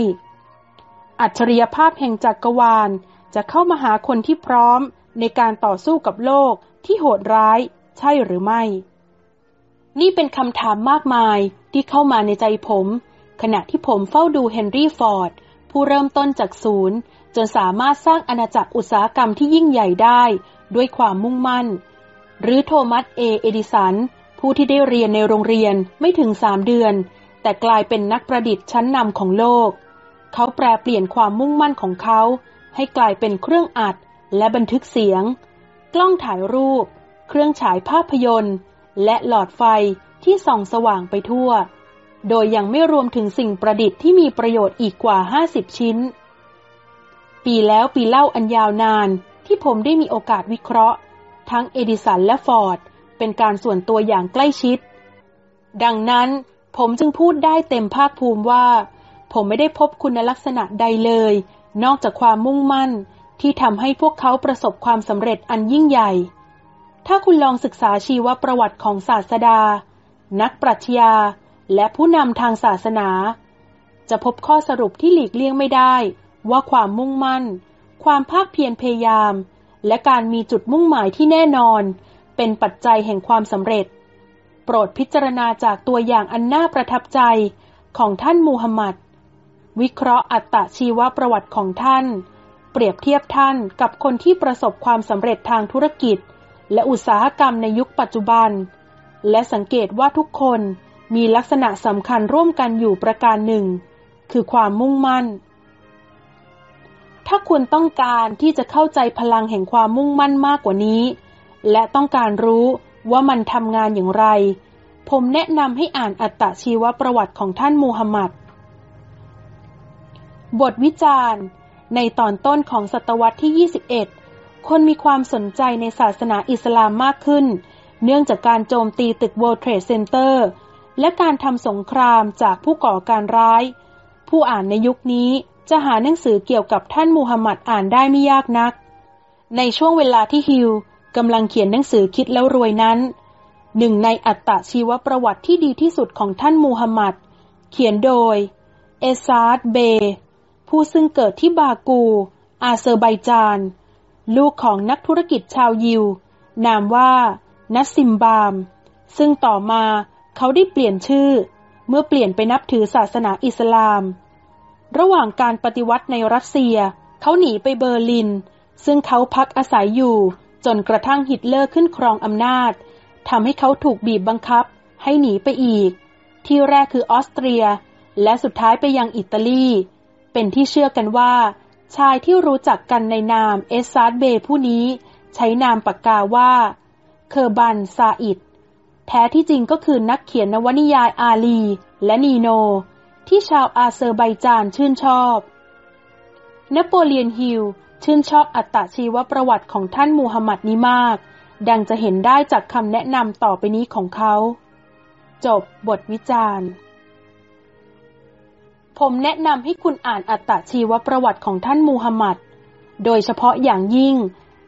อัจฉริยภาพแห่งจักรวาลจะเข้ามาหาคนที่พร้อมในการต่อสู้กับโลกที่โหดร้าย ใช่หรือไม่ นี่เป็นคำถามมากมายที่เข้ามาในใจผม ขณะที่ผมเฝ้าดูเฮนรี่ฟอร์ด ผู้เริ่มต้นจากศูนย์ จนสามารถสร้างอาณาจักรอุตสาหกรรมที่ยิ่งใหญ่ได้ ด้วยความมุ่งมั่น หรือโทมัสเอเอดิสัน ผู้ที่ได้เรียนในโรงเรียนไม่ถึงสามเดือน แต่กลายเป็นนักประดิษฐ์ชั้นนำของโลก เขาแปลเปลี่ยนความมุ่งมั่นของเขา ให้กลายเป็นเครื่องอัดและบันทึกเสียง กล้องถ่ายรูป เครื่องฉายภาพยนตร์ และหลอดไฟที่ส่องสว่างไปทั่ว โดยยังไม่รวมถึงสิ่งประดิษฐ์ที่มีประโยชน์อีกกว่า 50 ชิ้น ปีแล้วปีเล่าอันยาวนานที่ผมได้มีโอกาสวิเคราะห์ ทั้งเอดิสันและฟอร์ด เป็นการส่วนตัวอย่างใกล้ชิด ดังนั้นผมจึงพูดได้เต็มภาคภูมิว่า ผมไม่ได้พบคุณลักษณะใดเลย นอกจากความมุ่งมั่นที่ทำให้พวกเขาประสบความสำเร็จอันยิ่งใหญ่ ถ้าคุณลองศึกษาชีวประวัติของศาสดา นักปรัชญา และผู้นำทางศาสนา จะพบข้อสรุปที่หลีกเลี่ยงไม่ได้ ว่าความมุ่งมั่น ความภาคเพียรพยายาม และการมีจุดมุ่งหมายที่แน่นอน เป็นปัจจัยแห่งความสำเร็จ โปรดพิจารณาจากตัวอย่างอันน่าประทับใจของท่านมูฮัมหมัด วิเคราะห์อัตตชีวประวัติของท่าน เปรียบเทียบท่านกับคนที่ประสบความสำเร็จทางธุรกิจ และอุตสาหกรรมในยุคปัจจุบัน และสังเกตว่าทุกคน มีลักษณะสำคัญร่วมกันอยู่ประการหนึ่ง คือความมุ่งมั่น ถ้าคุณต้องการที่จะเข้าใจพลังแห่งความมุ่งมั่นมากกว่านี้ และต้องการรู้ว่ามันทำงานอย่างไร ผมแนะนำให้อ่านอัตชีวประวัติของท่านมูฮัมหมัด บทวิจารณ์ ในตอนต้นของศตวรรษที่ 21 คนมีความสนใจในศาสนาอิสลามมากขึ้น เนื่องจากการโจมตีตึก World Trade Center และการทำสงครามจากผู้ก่อการร้าย ผู้อ่านในยุคนี้จะหาหนังสือเกี่ยวกับท่านมูฮัมหมัดอ่านได้ไม่ยากนัก ในช่วงเวลาที่ฮิลกำลังเขียนหนังสือคิดแล้วรวยนั้น หนึ่งในอัตตะชีวประวัติที่ดีที่สุดของท่านมูฮัมหมัด เขียนโดย เอสซาดเบย์ ผู้ซึ่งเกิดที่บากู อาเซอร์ไบจาน ลูกของนักธุรกิจชาวยิว นามว่า นัสซิมบาม ซึ่งต่อมา เขาได้เปลี่ยนชื่อ เมื่อเปลี่ยนไปนับถือศาสนาอิสลาม ระหว่างการปฏิวัติในรัสเซีย เขาหนีไปเบอร์ลิน ซึ่งเขาพักอาศัยอยู่ จนกระทั่งฮิตเลอร์ขึ้นครองอำนาจทำให้เขาถูกบีบบังคับ ให้หนีไปอีก ที่แรกคือออสเตรีย และสุดท้ายไปยังอิตาลี เป็นที่เชื่อกันว่า ชายที่รู้จักกันในนามเอสซาด เบย์ผู้นี้ ใช้นามปากกาว่า เคอร์บานซาอิด แท้ที่จริงก็คือนักเขียนนวนิยายอาลี และนีโน ที่ชาวอาเซอร์ไบจานชื่นชอบนโปเลียนฮิลชื่นชอบอัตชีวประวัติของท่านมูฮัมหมัดนี้มาก ดังจะเห็นได้จากคำแนะนำต่อไปนี้ของเขา จบบทวิจารณ์ ผมแนะนำให้คุณอ่านอัตชีวประวัติของท่านมูฮัมหมัด โดยเฉพาะอย่างยิ่ง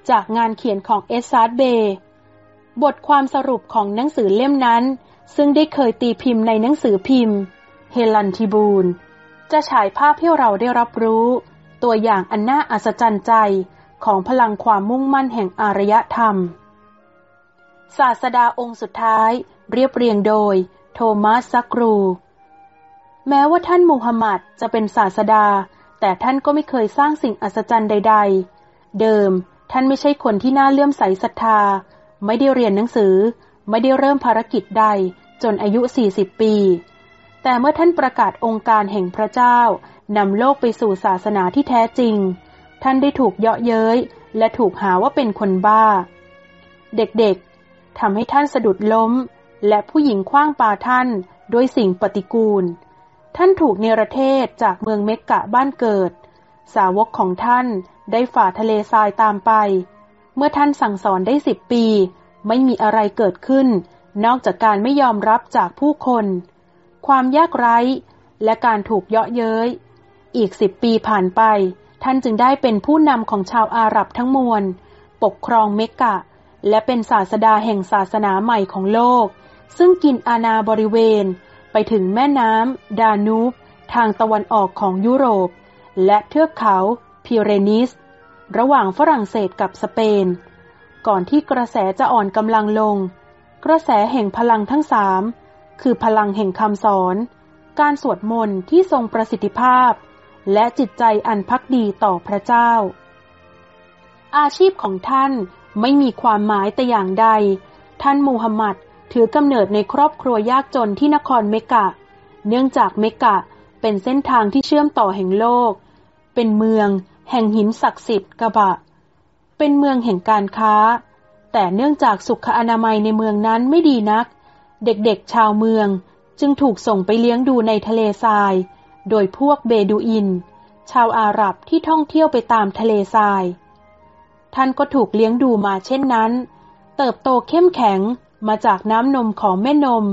จากงานเขียนของเอสซาด เบย์ บทความสรุปของหนังสือเล่มนั้น ซึ่งได้เคยตีพิมพ์ในหนังสือพิมพ์ Herald Tribune จะฉายภาพให้เราได้รับรู้ ตัวอย่างอันน่าอัศจรรย์ใจของพลังความมุ่งมั่นแห่งอารยธรรม ศาสดาองค์สุดท้าย เรียบเรียงโดย โทมัสซักรู แม้ว่าท่านมูฮัมหมัดจะเป็นศาสดา แต่ท่านก็ไม่เคยสร้างสิ่งอัศจรรย์ใด ๆ เดิมท่านไม่ใช่คนที่น่าเลื่อมใสศรัทธา ไม่ได้เรียนหนังสือ ไม่ได้เริ่มภารกิจใดจนอายุ 40 ปี แต่เมื่อท่านประกาศองค์การแห่งพระเจ้านำโลกไปสู่ศาสนาที่แท้จริง ท่านได้ถูกเยาะเย้ย และถูกหาว่าเป็นคนบ้า เด็กๆทำให้ท่านสะดุดล้ม และผู้หญิงคว้างปาท่านด้วยสิ่งปฏิกูล ท่านถูกเนรเทศจากเมืองเมกกะบ้านเกิด สาวกของท่านได้ฝ่าทะเลทรายตามไป เมื่อท่านสั่งสอนได้สิบปี ไม่มีอะไรเกิดขึ้น นอกจากการไม่ยอมรับจากผู้คน ความยากไร้และการถูกเยาะเย้ย อีกสิบปีผ่านไป ท่านจึงได้เป็นผู้นำของชาวอาหรับทั้งมวล ปกครองเมกกะและเป็นศาสดาแห่งศาสนาใหม่ของโลก ซึ่งกินอาณาบริเวณ ไปถึงแม่น้ำดานูบ ทางตะวันออกของยุโรป และเทือกเขาพิเรนิส ระหว่างฝรั่งเศสกับสเปน ก่อนที่กระแสจะอ่อนกำลังลง กระแสแห่งพลังทั้งสามคือพลังแห่งคำสอน การสวดมนต์ที่ทรงประสิทธิภาพ และจิตใจอันพักดีต่อพระเจ้า อาชีพของท่านไม่มีความหมายแต่อย่างใด ท่านมูฮัมหมัดถือกำเนิดในครอบครัวยากจนที่นครเมกะ เนื่องจากเมกะเป็นเส้นทางที่เชื่อมต่อแห่งโลก เป็นเมือง แห่งหินศักดิ์สิทธิ์กะบะ เป็นเมืองแห่งการค้า แต่เนื่องจากสุขอนามัยในเมืองนั้นไม่ดีนัก เด็กๆชาวเมืองจึงถูกส่งไปเลี้ยงดูในทะเลทราย โดยพวกเบดูอิน ชาวอาหรับที่ท่องเที่ยวไปตามทะเลทราย ท่านก็ถูกเลี้ยงดูมาเช่นนั้น เติบโตเข้มแข็งมาจากน้ำนมของแม่นม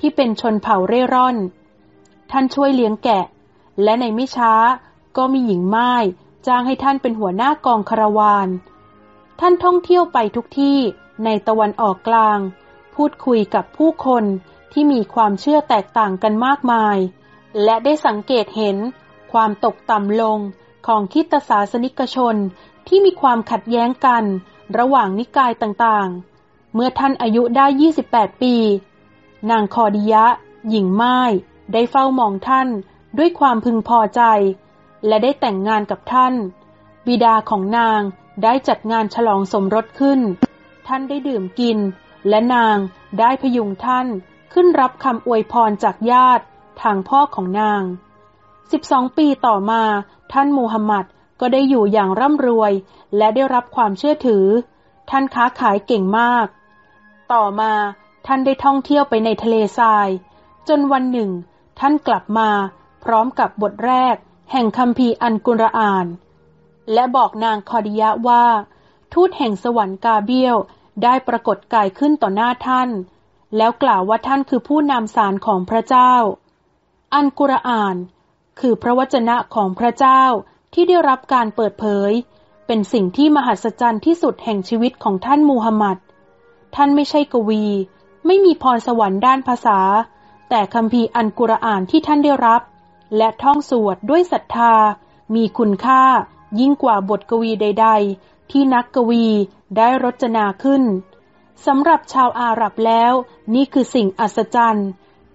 ที่เป็นชนเผ่าเร่ร่อน ท่านช่วยเลี้ยงแกะ และในไม่ช้าก็มีหญิงไม้ จ้างให้ท่านเป็นหัวหน้ากองคาราวาน ท่านท่องเที่ยวไปทุกที่ในตะวันออกกลาง พูดคุยกับผู้คนที่มีความเชื่อแตกต่างกันมากมาย และได้สังเกตเห็นความตกต่ำลงของคิตศาสนิกชนที่มีความขัดแย้งกันระหว่างนิกายต่างๆ เมื่อท่านอายุได้ 28 ปี นางคอดิยะ หญิงไม้ได้เฝ้ามองท่านด้วยความพึงพอใจ และได้แต่งงานกับท่าน บิดาของนางได้จัดงานฉลองสมรสขึ้น ท่านได้ดื่มกิน และนางได้พยุงท่านขึ้นรับคำอวยพรจากญาติทางพ่อของนาง 12 ปีต่อมาท่านมูฮัมหมัดก็ได้อยู่อย่างร่ำรวย และได้รับความเชื่อถือ ท่านค้าขายเก่งมาก ต่อมาท่านได้ท่องเที่ยวไปในทะเลทราย จนวันหนึ่ง ท่านกลับมาพร้อมกับบทแรก แห่งคัมภีร์อันกุรอาน และบอกนางคอดิยะว่า ทูตแห่งสวรรค์กาเบียลได้ปรากฏกายขึ้นต่อหน้าท่าน แล้วกล่าวว่าท่านคือผู้นำสารของพระเจ้า อันกุรอาน คือพระวจนะของพระเจ้าที่ได้รับการเปิดเผย เป็นสิ่งที่มหัศจรรย์ที่สุดแห่งชีวิตของท่านมูฮัมหมัด ท่านไม่ใช่กวี ไม่มีพรสวรรค์ด้านภาษา แต่คัมภีร์อันกุรอานที่ท่านได้รับ และท่องสวดด้วยศรัทธา มีคุณค่ายิ่งกว่าบทกวีใด ๆ ที่นักกวีได้รจนาขึ้นสำหรับชาวอาหรับแล้ว นี่คือสิ่งอัศจรรย์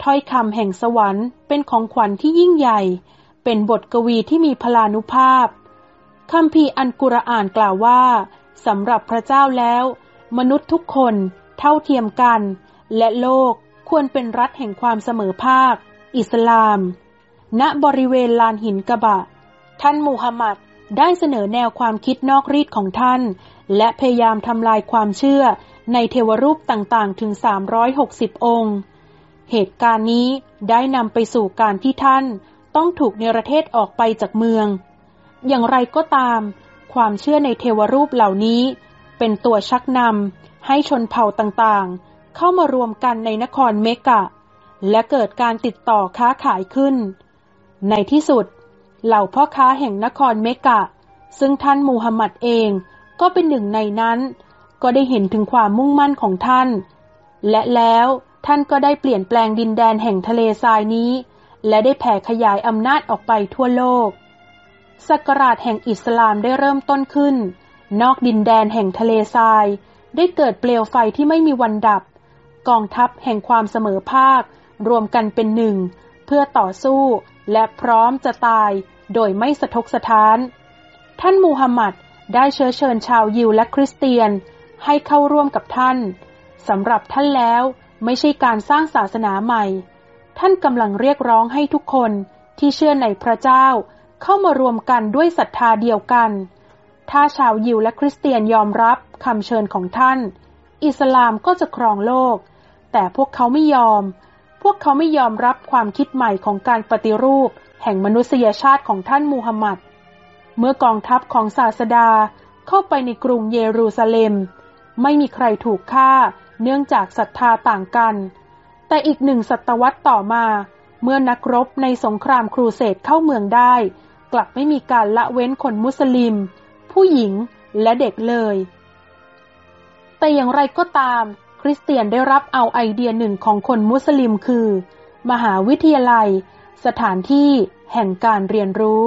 ถ้อยคำแห่งสวรรค์เป็นของขวัญที่ยิ่งใหญ่ เป็นบทกวีที่มีพลานุภาพคำพีอันกุรอานกล่าวว่าสำหรับพระเจ้าแล้ว มนุษย์ทุกคนเท่าเทียมกัน และโลกควรเป็นรัฐแห่งความเสมอภาค อิสลาม ณบริเวณลานหินกะบะ ท่านมูฮัมหมัดได้เสนอแนวความคิดนอกรีดของท่าน และพยายามทำลายความเชื่อในเทวรูปต่างๆ ถึง 360 องค์ เหตุการณ์นี้ได้นำไปสู่การที่ท่านต้องถูกเนรเทศออกไปจากเมือง อย่างไรก็ตาม ความเชื่อในเทวรูปเหล่านี้ เป็นตัวชักนำให้ชนเผ่าต่างๆ เข้ามารวมกันในนครเมกะ และเกิดการติดต่อค้าขายขึ้น ในที่สุด เหล่าพ่อค้าแห่งนครเมกะ ซึ่งท่านมูฮัมหมัดเองก็เป็นหนึ่งในนั้น ก็ได้เห็นถึงความมุ่งมั่นของท่าน และแล้วท่านก็ได้เปลี่ยนแปลงดินแดนแห่งทะเลทรายนี้ และได้แผ่ขยายอำนาจออกไปทั่วโลกสักราชแห่งอิสลามได้เริ่มต้นขึ้น นอกดินแดนแห่งทะเลทราย ได้เกิดเปลวไฟที่ไม่มีวันดับ กองทัพแห่งความเสมอภาค รวมกันเป็นหนึ่ง เพื่อต่อสู้ และพร้อมจะตายโดยไม่สะทกสะท้าน ท่านมูฮัมหมัดได้เชื้อเชิญชาวยิวและคริสเตียนให้เข้าร่วมกับท่านสำหรับท่านแล้วไม่ใช่การสร้างศาสนาใหม่ ท่านกำลังเรียกร้องให้ทุกคนที่เชื่อในพระเจ้าเข้ามารวมกันด้วยศรัทธาเดียวกัน ถ้าชาวยิวและคริสเตียนยอมรับคำเชิญของท่าน อิสลามก็จะครองโลก แต่พวกเขาไม่ยอม พวกเขาไม่ยอมรับความคิดใหม่ของการปฏิรูป แห่งมนุษยชาติของท่านมูฮัมหมัด เมื่อกองทัพของศาสดาเข้าไปในกรุงเยรูซาเล็ม ไม่มีใครถูกฆ่าเนื่องจากศรัทธาต่างกัน แต่อีกหนึ่งศตวรรษต่อมา เมื่อนักรบในสงครามครูเสดเข้าเมืองได้ กลับไม่มีการละเว้นคนมุสลิม ผู้หญิงและเด็กเลย แต่อย่างไรก็ตาม ริสเตียนได้รับเอาไอเดียหนึ่งของคนมุสลิมคือ มหาวิทยาลัย สถานที่แห่งการเรียนรู้